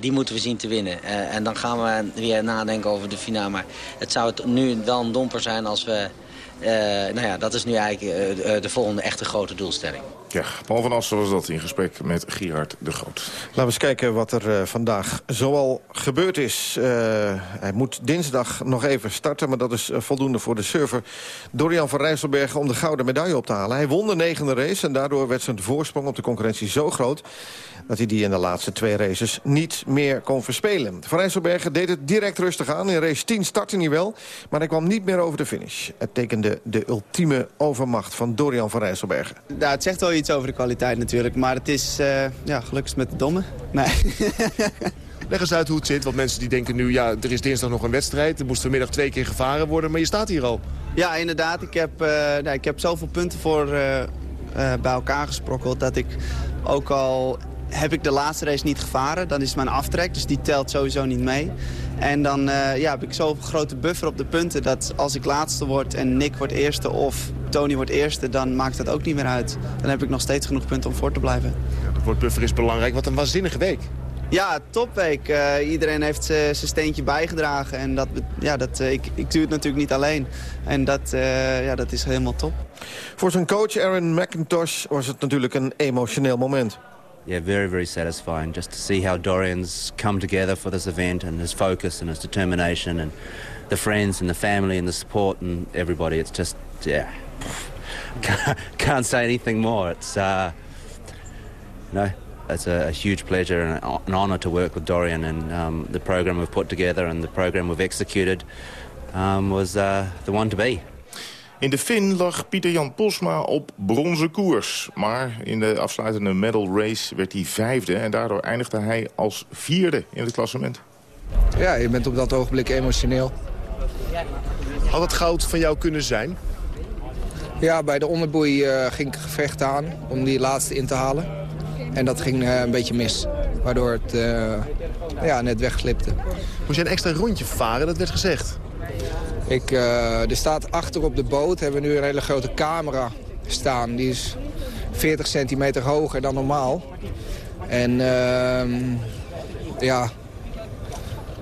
die moeten we zien te winnen. En dan gaan we weer nadenken over de finale. Maar het zou het nu dan domper zijn als we... nou ja, dat is nu eigenlijk de volgende echte grote doelstelling. Ja, Paul van Assen was dat in gesprek met Gerard de Groot. Laten we eens kijken wat er eh, vandaag zoal gebeurd is. Eh, hij moet dinsdag nog even starten, maar dat is eh, voldoende voor de server. Dorian van Rijsselbergen om de gouden medaille op te halen. Hij won de negende race en daardoor werd zijn voorsprong op de concurrentie zo groot... dat hij die in de laatste twee races niet meer kon verspelen. Van Rijsselbergen deed het direct rustig aan. In race 10 startte hij wel, maar hij kwam niet meer over de finish. Het tekende de ultieme overmacht van Dorian van Rijsselbergen. Ja, het zegt wel iets over de kwaliteit natuurlijk. Maar het is eh, ja, gelukkig met de domme. Nee. Leg eens uit hoe het zit, want mensen die denken nu... ja, er is dinsdag nog een wedstrijd, er moest vanmiddag twee keer gevaren worden... maar je staat hier al. Ja, inderdaad. Ik heb, eh, nou, ik heb zoveel punten voor eh, bij elkaar gesprokkeld... dat ik ook al heb ik de laatste race niet gevaren, dan is mijn aftrek. Dus die telt sowieso niet mee. En dan eh, ja, heb ik zo'n grote buffer op de punten... dat als ik laatste word en Nick wordt eerste of Tony wordt eerste... dan maakt dat ook niet meer uit. Dan heb ik nog steeds genoeg punten om voor te blijven. Het woord buffer is belangrijk, wat een waanzinnige week. Ja, topweek. Eh, iedereen heeft zijn steentje bijgedragen. En dat, ja, dat, eh, ik, ik doe het natuurlijk niet alleen. En dat, eh, ja, dat is helemaal top. Voor zijn coach Aaron McIntosh was het natuurlijk een emotioneel moment. Yeah, very, very satisfying just to see how Dorian's come together for this event and his focus and his determination and the friends and the family and the support and everybody. It's just, yeah, can't, say anything more. It's, uh, no, it's a, a huge pleasure and an, an honour to work with Dorian and um, the program we've put together and the program we've executed um, was uh, the one to be. In de Fin lag Pieter-Jan Posma op bronzen koers. Maar in de afsluitende medal race werd hij vijfde... en daardoor eindigde hij als vierde in het klassement. Ja, je bent op dat ogenblik emotioneel. Had het goud van jou kunnen zijn? Ja, bij de onderboei eh, ging ik gevecht aan om die laatste in te halen. En dat ging eh, een beetje mis, waardoor het eh, ja, net wegglipte. Moest je een extra rondje varen, dat werd gezegd. Ik, eh, er staat achter op de boot, hebben we nu een hele grote camera staan. Die is 40 centimeter hoger dan normaal. En ehm, ja,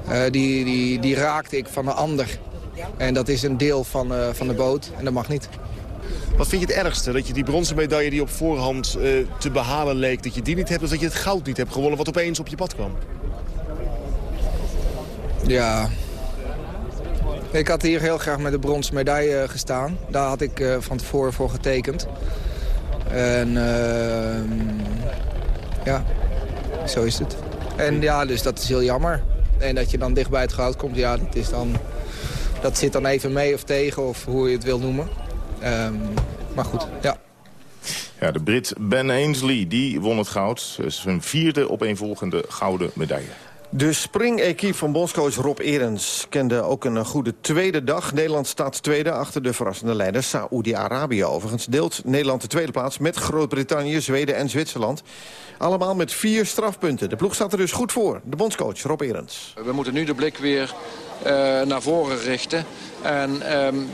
Eh, die, die, die raakte ik van een ander. En dat is een deel van, eh, van de boot en dat mag niet. Wat vind je het ergste? Dat je die bronzen medaille die op voorhand te behalen leek... dat je die niet hebt of dat je het goud niet hebt gewonnen... wat opeens op je pad kwam? Ja. Ik had hier heel graag met de bronzen medaille gestaan. Daar had ik eh, van tevoren voor getekend. En ehm, ja, zo is het. En ja, dus dat is heel jammer. En dat je dan dicht bij het goud komt, ja, dat, is dan, dat zit dan even mee of tegen, of hoe je het wil noemen. Ehm, maar goed, ja. Ja, de Brit Ben Ainsley, die won het goud. Zijn vierde opeenvolgende gouden medaille. De springequipe van bondscoach Rob Erens kende ook een goede tweede dag. Nederland staat tweede achter de verrassende leider Saoedi-Arabië. Overigens deelt Nederland de tweede plaats met Groot-Brittannië, Zweden en Zwitserland. Allemaal met vier strafpunten. De ploeg staat er dus goed voor. De bondscoach Rob Erens. We moeten nu de blik weer uh, naar voren richten. En um,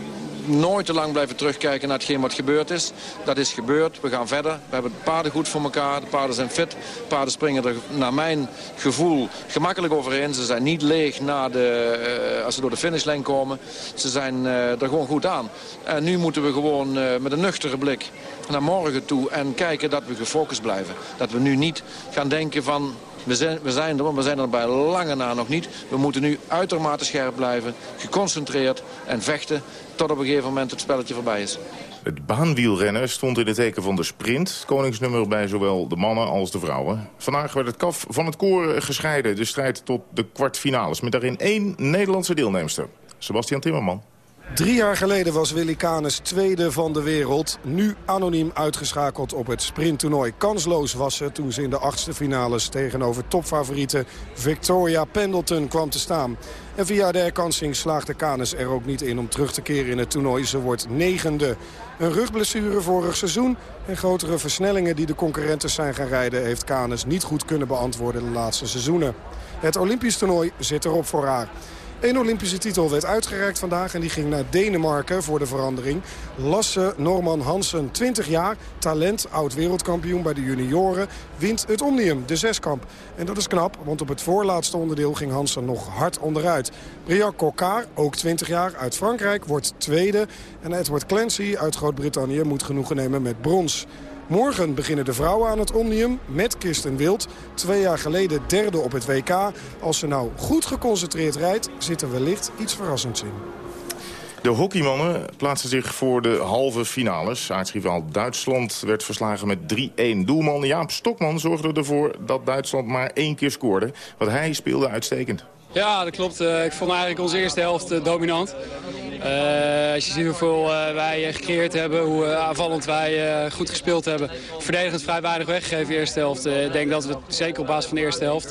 nooit te lang blijven terugkijken naar hetgeen wat gebeurd is. Dat is gebeurd. We gaan verder. We hebben de paarden goed voor elkaar. De paarden zijn fit. De paarden springen er naar mijn gevoel gemakkelijk overheen. Ze zijn niet leeg na de, uh, als ze door de finishlijn komen. Ze zijn uh, er gewoon goed aan. En nu moeten we gewoon uh, met een nuchtere blik naar morgen toe en kijken dat we gefocust blijven. Dat we nu niet gaan denken van we zijn, we zijn er, maar we zijn er bij lange na nog niet. We moeten nu uitermate scherp blijven, geconcentreerd en vechten... tot op een gegeven moment het spelletje voorbij is. Het baanwielrennen stond in het teken van de sprint. Koningsnummer bij zowel de mannen als de vrouwen. Vandaag werd het kaf van het koor gescheiden. De strijd tot de kwartfinales. Met daarin één Nederlandse deelnemster. Sebastian Timmerman. Drie jaar geleden was Willy Canes tweede van de wereld. Nu anoniem uitgeschakeld op het sprinttoernooi. Kansloos was ze toen ze in de achtste finales tegenover topfavoriete Victoria Pendleton kwam te staan. En via de herkansing slaagde Canes er ook niet in om terug te keren in het toernooi. Ze wordt negende. Een rugblessure vorig seizoen en grotere versnellingen die de concurrenten zijn gaan rijden... heeft Canes niet goed kunnen beantwoorden de laatste seizoenen. Het Olympisch toernooi zit erop voor haar. Een Olympische titel werd uitgereikt vandaag en die ging naar Denemarken voor de verandering. Lasse Norman Hansen, 20 jaar, talent, oud-wereldkampioen bij de junioren, wint het Omnium, de zeskamp. En dat is knap, want op het voorlaatste onderdeel ging Hansen nog hard onderuit. Briac Coquart, ook 20 jaar, uit Frankrijk, wordt tweede. En Edward Clancy uit Groot-Brittannië moet genoegen nemen met brons. Morgen beginnen de vrouwen aan het Omnium met Kirsten Wild. Twee jaar geleden derde op het WK. Als ze nou goed geconcentreerd rijdt, zit er wellicht iets verrassends in. De hockeymannen plaatsen zich voor de halve finales. Aartsrivaal Duitsland werd verslagen met 3-1. Doelman Jaap Stokman zorgde ervoor dat Duitsland maar één keer scoorde. Want hij speelde uitstekend. Ja, dat klopt. Uh, ik vond eigenlijk onze eerste helft uh, dominant. Uh, als je ziet hoeveel wij gecreëerd hebben, hoe aanvallend wij goed gespeeld hebben. Verdedigend vrij weinig weggegeven de eerste helft. Ik denk dat we zeker op basis van de eerste helft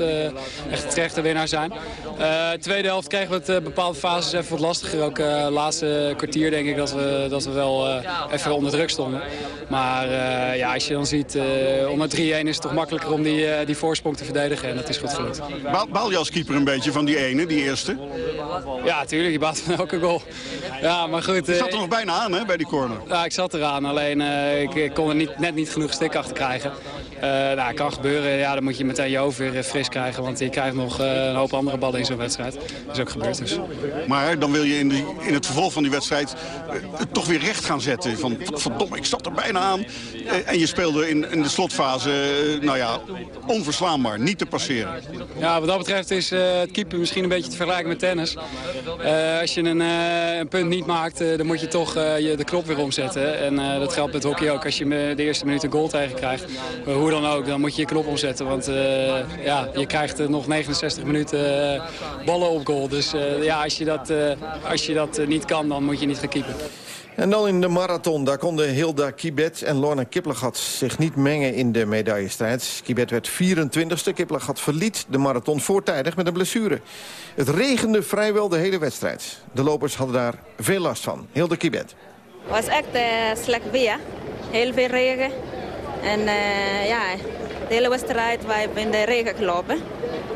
echt terechte winnaar zijn. De tweede helft kregen we het bepaalde fases even wat lastiger. Ook de laatste kwartier denk ik dat we, dat we wel even onder druk stonden. Maar ja, als je dan ziet, onder 3-1 is het toch makkelijker om die, die voorsprong te verdedigen. En dat is goed gelukt. Baal, baal je als keeper een beetje van die ene, die eerste? Ja, tuurlijk. Je baat van elke goal. Ja, maar goed. Je zat er nog bijna aan, hè, bij die corner? Ja, ik zat eraan. Alleen ik, ik, kon er niet, net niet genoeg stik achter krijgen. Uh, nou, kan gebeuren. Ja, dan moet je meteen je hoofd weer fris krijgen. Want je krijgt nog uh, een hoop andere ballen in zo'n wedstrijd. Dat is ook gebeurd dus. Maar dan wil je in, die, in het vervolg van die wedstrijd toch weer recht gaan zetten. Van verdomme, ik zat er bijna aan. en je speelde in, in de slotfase, nou ja, onverslaanbaar. Niet te passeren. Ja, wat dat betreft is het keeper misschien een beetje te vergelijken met tennis. Als je een, een, punt niet maakt, dan moet je toch je de knop weer omzetten. En dat geldt met hockey ook. Als je de eerste minuut een goal tegen krijgt, hoe dan ook, dan moet je je knop omzetten. Want ja, je krijgt nog 69 minuten ballen op goal. Dus ja, als je dat, als je dat niet kan, dan moet je niet gaan keepen. En dan in de marathon, daar konden Hilda Kibet en Lorna Kiplagat zich niet mengen in de medaillestrijd. Kibet werd 24ste, Kiplagat verliet de marathon voortijdig met een blessure. Het regende vrijwel de hele wedstrijd. De lopers hadden daar veel last van. Hilda Kibet. Het was echt uh, slecht weer, heel veel regen. En uh, ja, de hele wedstrijd wij hebben in de regen gelopen.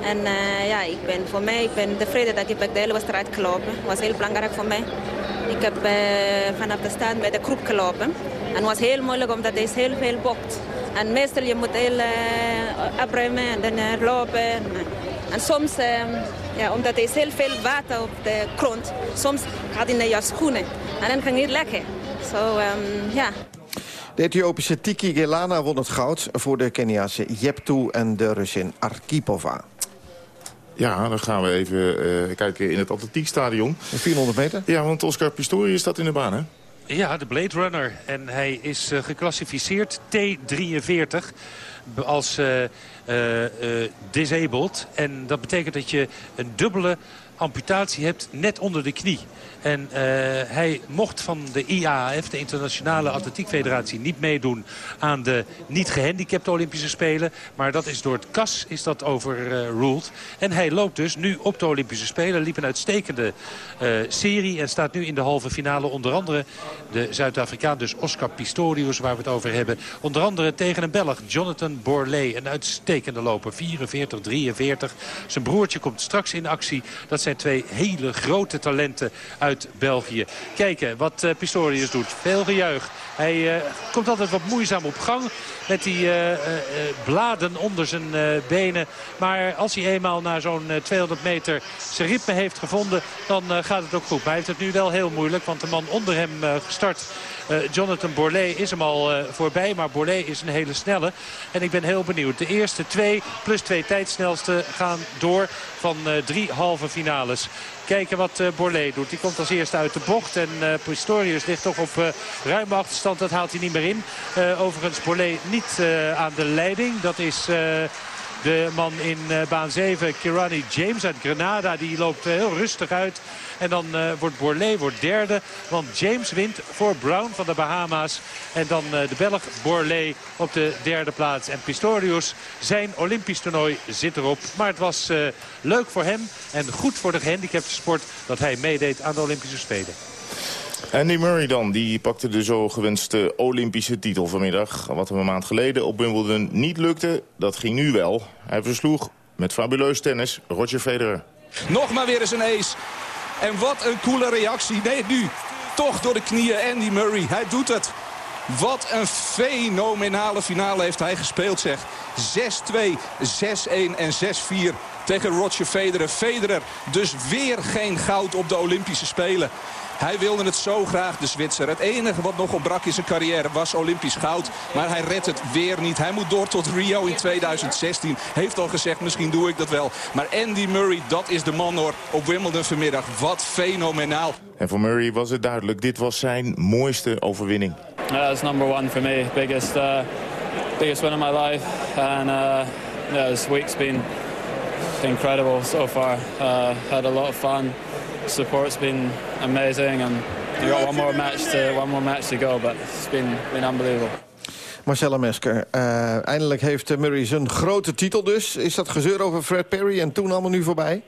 En uh, ja, ik ben, voor mij, ik ben tevreden dat ik de hele wedstrijd gelopen. Dat was heel belangrijk voor mij. Ik heb uh, vanaf de start met de groep gelopen. En het was heel moeilijk omdat er heel veel bocht. En meestal je moet heel uh, en dan lopen. En, soms Ja, omdat er heel veel water op de grond. Soms gaat het naar jouw schoenen. En dan kan je niet lekker. Zo, ehm, ja. De Ethiopische Tiki Gelana won het goud voor de Keniaanse Jeptu en de Russin Arkipova. Ja, dan gaan we even eh, kijken in het atletiekstadion. 400 meter? Ja, want Oscar Pistorius staat in de baan, hè? Ja, de Blade Runner. En hij is uh, geclassificeerd T43 als uh, uh, disabled. En dat betekent dat je een dubbele amputatie hebt net onder de knie. En uh, hij mocht van de IAAF, de Internationale Atletiek Federatie, niet meedoen aan de niet gehandicapte Olympische Spelen. Maar dat is door het KAS is dat overruled. en hij loopt dus nu op de Olympische Spelen. Liep een uitstekende uh, serie en staat nu in de halve finale. Onder andere de Zuid-Afrikaan, dus Oscar Pistorius, waar we het over hebben. Onder andere tegen een Belg, Jonathan Borlée. Een uitstekende loper, 44, 43. Zijn broertje komt straks in actie. Dat zijn twee hele grote talenten uit België. Kijken wat uh, Pistorius doet. Veel gejuich. Hij uh, komt altijd wat moeizaam op gang met die uh, bladen onder zijn benen. Maar als hij eenmaal na zo'n 200 meter zijn ritme heeft gevonden, dan gaat het ook goed. Maar hij heeft het nu wel heel moeilijk, want de man onder hem gestart... Jonathan Borlée is hem al voorbij. Maar Borlée is een hele snelle. En ik ben heel benieuwd. De eerste twee plus twee tijdsnelste gaan door van drie halve finales. Kijken wat Borlée doet. Die komt als eerste uit de bocht. En uh, Pistorius ligt toch op uh, ruime achterstand. Dat haalt hij niet meer in. overigens Borlée niet aan de leiding. Dat is... De man in uh, baan 7, Kirani James uit Grenada, die loopt uh, heel rustig uit. En dan uh, wordt Borlée wordt derde. Want James wint voor Brown van de Bahama's. En dan de Belg Borlée op de derde plaats. En Pistorius, zijn Olympisch toernooi zit erop. Maar het was leuk voor hem en goed voor de gehandicapte sport... dat hij meedeed aan de Olympische Spelen. Andy Murray dan, die pakte de zo gewenste Olympische titel vanmiddag. Wat hem een maand geleden op Wimbledon niet lukte, dat ging nu wel. Hij versloeg met fabuleus tennis Roger Federer. Nog maar weer eens een ace. En wat een coole reactie. Nee, nu toch door de knieën Andy Murray. Hij doet het. Wat een fenomenale finale heeft hij gespeeld, zeg. 6-2, 6-1 en 6-4 tegen Roger Federer. Federer dus weer geen goud op de Olympische Spelen. Hij wilde het zo graag, de Zwitser. Het enige wat nog ontbrak in zijn carrière was Olympisch goud. Maar hij redt het weer niet. Hij moet door tot Rio in 2016. Heeft al gezegd, misschien doe ik dat wel. Maar Andy Murray, dat is de man hoor, op Wimbledon vanmiddag. Wat fenomenaal. En voor Murray was het duidelijk. Dit was zijn mooiste overwinning. Yeah, that's number one for me. Biggest, uh, biggest win of my life. And uh, yeah, this week's been incredible so far. Uh, had a lot of fun. Support's been amazing, and we got one more match to one more match to go, but it's been been unbelievable. Marcella Mesker, uh, eindelijk heeft Murray zijn grote titel dus. Is dat gezeur over Fred Perry en toen allemaal nu voorbij?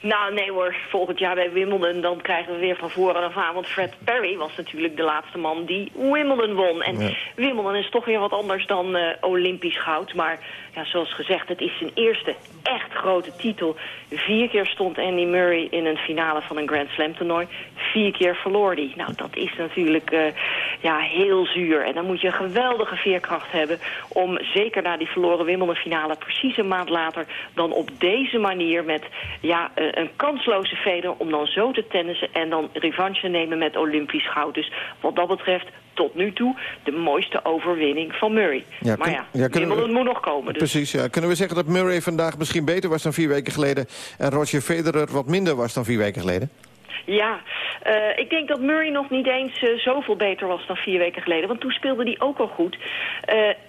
Nou, nee hoor. Volgend jaar bij Wimbledon dan krijgen we weer van voren af aan. Want Fred Perry was natuurlijk de laatste man die Wimbledon won. En ja. Wimbledon is toch weer wat anders dan uh, Olympisch goud. Maar ja, zoals gezegd, het is zijn eerste echt grote titel. Vier keer stond Andy Murray in een finale van een Grand Slam toernooi. Vier keer verloor hij. Nou, dat is natuurlijk uh, ja, heel zuur. En dan moet je een geweldige veerkracht hebben... om zeker na die verloren Wimbledon finale... precies een maand later dan op deze manier met... ja, uh, een kansloze veder om dan zo te tennissen... en dan revanche nemen met Olympisch goud. Dus wat dat betreft tot nu toe de mooiste overwinning van Murray. Ja, maar ja, ja Wimbledon we, moet nog komen. Dus. Precies, ja. Kunnen we zeggen dat Murray vandaag misschien beter was dan vier weken geleden... en Roger Federer wat minder was dan vier weken geleden? Ja, uh, ik denk dat Murray nog niet eens uh, zoveel beter was dan vier weken geleden. Want toen speelde hij ook al goed.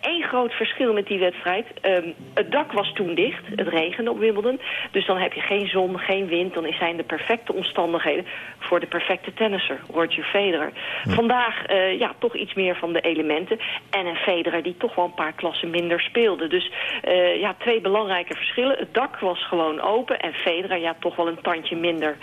Eén uh, groot verschil met die wedstrijd. Um, het dak was toen dicht. Het regende op Wimbledon. Dus dan heb je geen zon, geen wind. Dan zijn de perfecte omstandigheden voor de perfecte tennisser. Roger Federer. Hm. Vandaag ja, toch iets meer van de elementen. En een Federer die toch wel een paar klassen minder speelde. Dus ja, twee belangrijke verschillen. Het dak was gewoon open. En Federer ja, toch wel een tandje minder.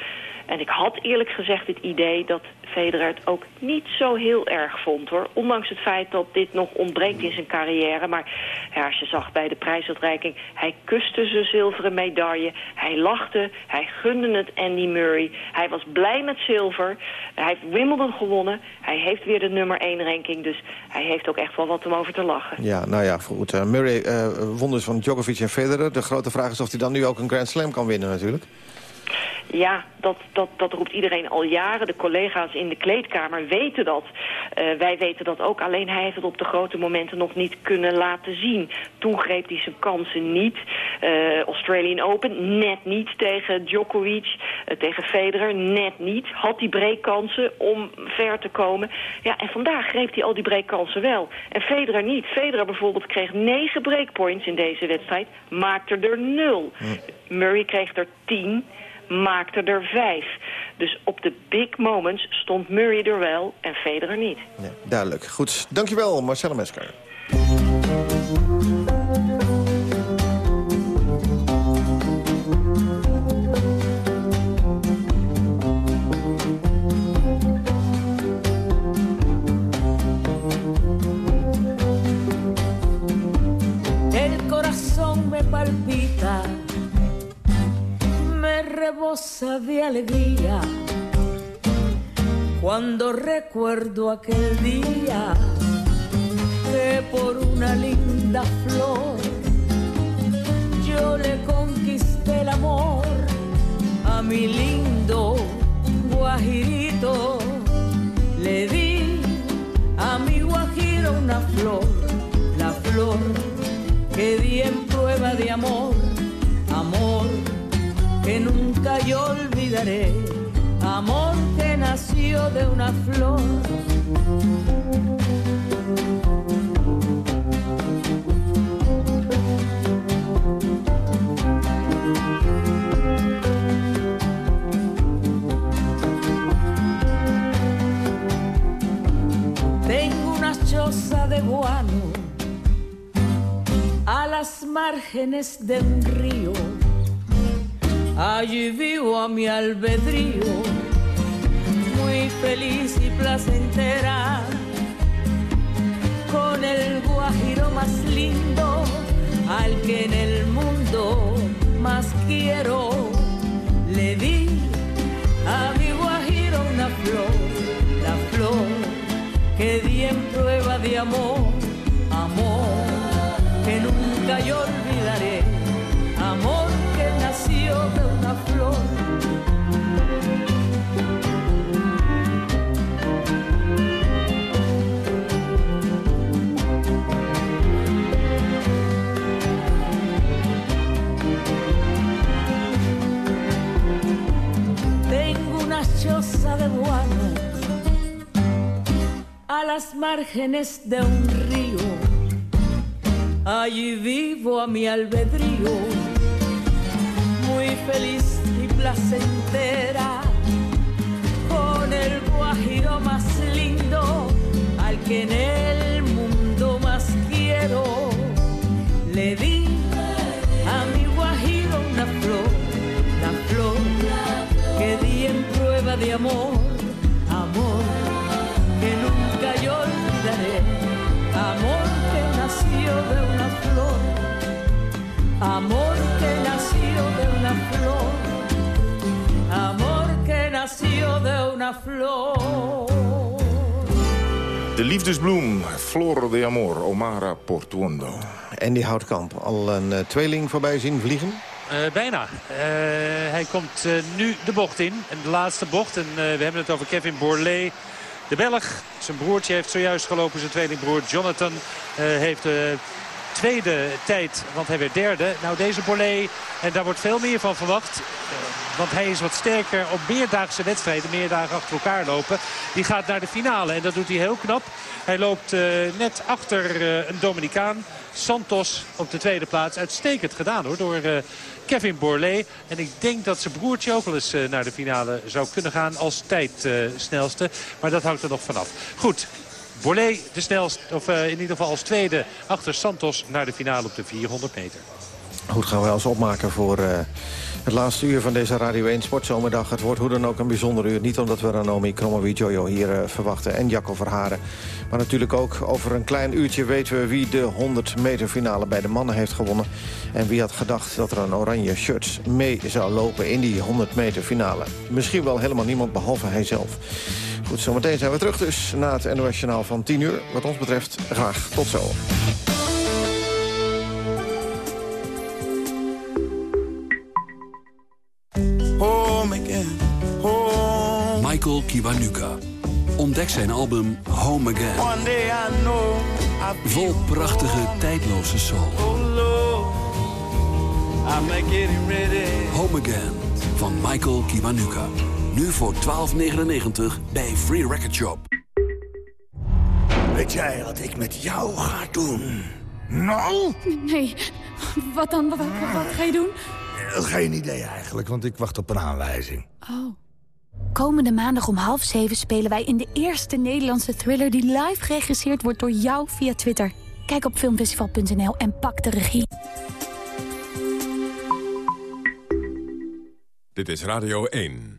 En ik had eerlijk gezegd het idee dat Federer het ook niet zo heel erg vond hoor. Ondanks het feit dat dit nog ontbreekt in zijn carrière. Maar ja, als je zag bij de prijsuitreiking, hij kuste zijn zilveren medaille. Hij lachte, hij gunde het Andy Murray. Hij was blij met zilver. Hij heeft Wimbledon gewonnen. Hij heeft weer de nummer 1 ranking. Dus hij heeft ook echt wel wat om over te lachen. Ja, nou ja, goed. Uh, Murray uh, won dus van Djokovic en Federer. De grote vraag is of hij dan nu ook een Grand Slam kan winnen natuurlijk. Ja, dat, dat, dat roept iedereen al jaren. De collega's in de kleedkamer weten dat. Uh, wij weten dat ook. Alleen hij heeft het op de grote momenten nog niet kunnen laten zien. Toen greep hij zijn kansen niet. Uh, Australian Open, net niet tegen Djokovic. Uh, tegen Federer, net niet. Had hij breekkansen om ver te komen. Ja, en vandaag greep hij al die breekkansen wel. En Federer niet. Federer bijvoorbeeld kreeg negen breakpoints in deze wedstrijd. Maakte er nul. Murray kreeg er tien maakte er vijf. Dus op de big moments stond Murray er wel en Federer niet. Ja, duidelijk. Goed, dankjewel Marcella Mesker. El corazón me palpita rebosa de alegría cuando recuerdo aquel día que por una linda flor yo le conquisté el amor a mi lindo guajirito. Le di a mi guajiro una flor, la flor que di en prueba de amor, que nunca yo olvidaré, amor que nació de una flor. De guano a las márgenes de un río Allí vivo a mi albedrío, muy feliz y placentera, con el guajiro más lindo, al que en el mundo más quiero. Le di a mi guajiro una flor, la flor que di en prueba de amor, amor que nunca yo flor. Tengo una choza de guano a las márgenes de un río. Allí vivo a mi albedrío feliz y placentera, con el guajiro más lindo, al que en el mundo más quiero. Le di a mi guajiro una flor, la flor que di en prueba de amor, amor que nunca yo olvidaré, amor que nació de una flor, amor que nació de una flor. De liefdesbloem, Flor de Amor, Omara Portuondo. Andy Houtkamp, al een uh, tweeling voorbij zien vliegen? Uh, bijna. Uh, hij komt uh, nu de bocht in. En de laatste bocht. En we hebben het over Kevin Borlée. De Belg, zijn broertje heeft zojuist gelopen. Zijn tweelingbroer Jonathan heeft tweede tijd, want hij werd derde. Nou, deze Borlée, en daar wordt veel meer van verwacht. Want hij is wat sterker op meerdaagse wedstrijden, meerdagen achter elkaar lopen. Die gaat naar de finale en dat doet hij heel knap. Hij loopt uh, net achter uh, een Dominicaan. Santos op de tweede plaats. Uitstekend gedaan hoor, door Kevin Borlée. En ik denk dat zijn broertje ook wel eens naar de finale zou kunnen gaan als tijdsnelste. maar dat hangt er nog vanaf. Goed, Borlée de snelste, of in ieder geval als tweede achter Santos naar de finale op de 400 meter. Goed, gaan we ons opmaken voor uh, het laatste uur van deze Radio 1 Sportzomerdag. Het wordt hoe dan ook een bijzonder uur. Niet omdat we Ranomi Kromowidjojo hier uh, verwachten en Jacco Verharen. Maar natuurlijk ook over een klein uurtje weten we wie de 100 meter finale bij de mannen heeft gewonnen. En wie had gedacht dat er een oranje shirt mee zou lopen in die 100 meter finale. Misschien wel helemaal niemand behalve hijzelf. Goed, zometeen zijn we terug dus na het NOS Journaal van 10 uur. Wat ons betreft graag tot zo. Michael Kiwanuka. Ontdek zijn album Home Again. Vol prachtige, tijdloze soul. Home Again van Michael Kiwanuka. Nu voor 12,99 bij Free Record Shop. Weet jij wat ik met jou ga doen? Nou? Nee, wat dan? Wat, wat ga je doen? Geen idee eigenlijk, want ik wacht op een aanwijzing. Oh. Komende maandag om half zeven spelen wij in de eerste Nederlandse thriller... die live geregisseerd wordt door jou via Twitter. Kijk op filmfestival.nl en pak de regie. Dit is Radio 1.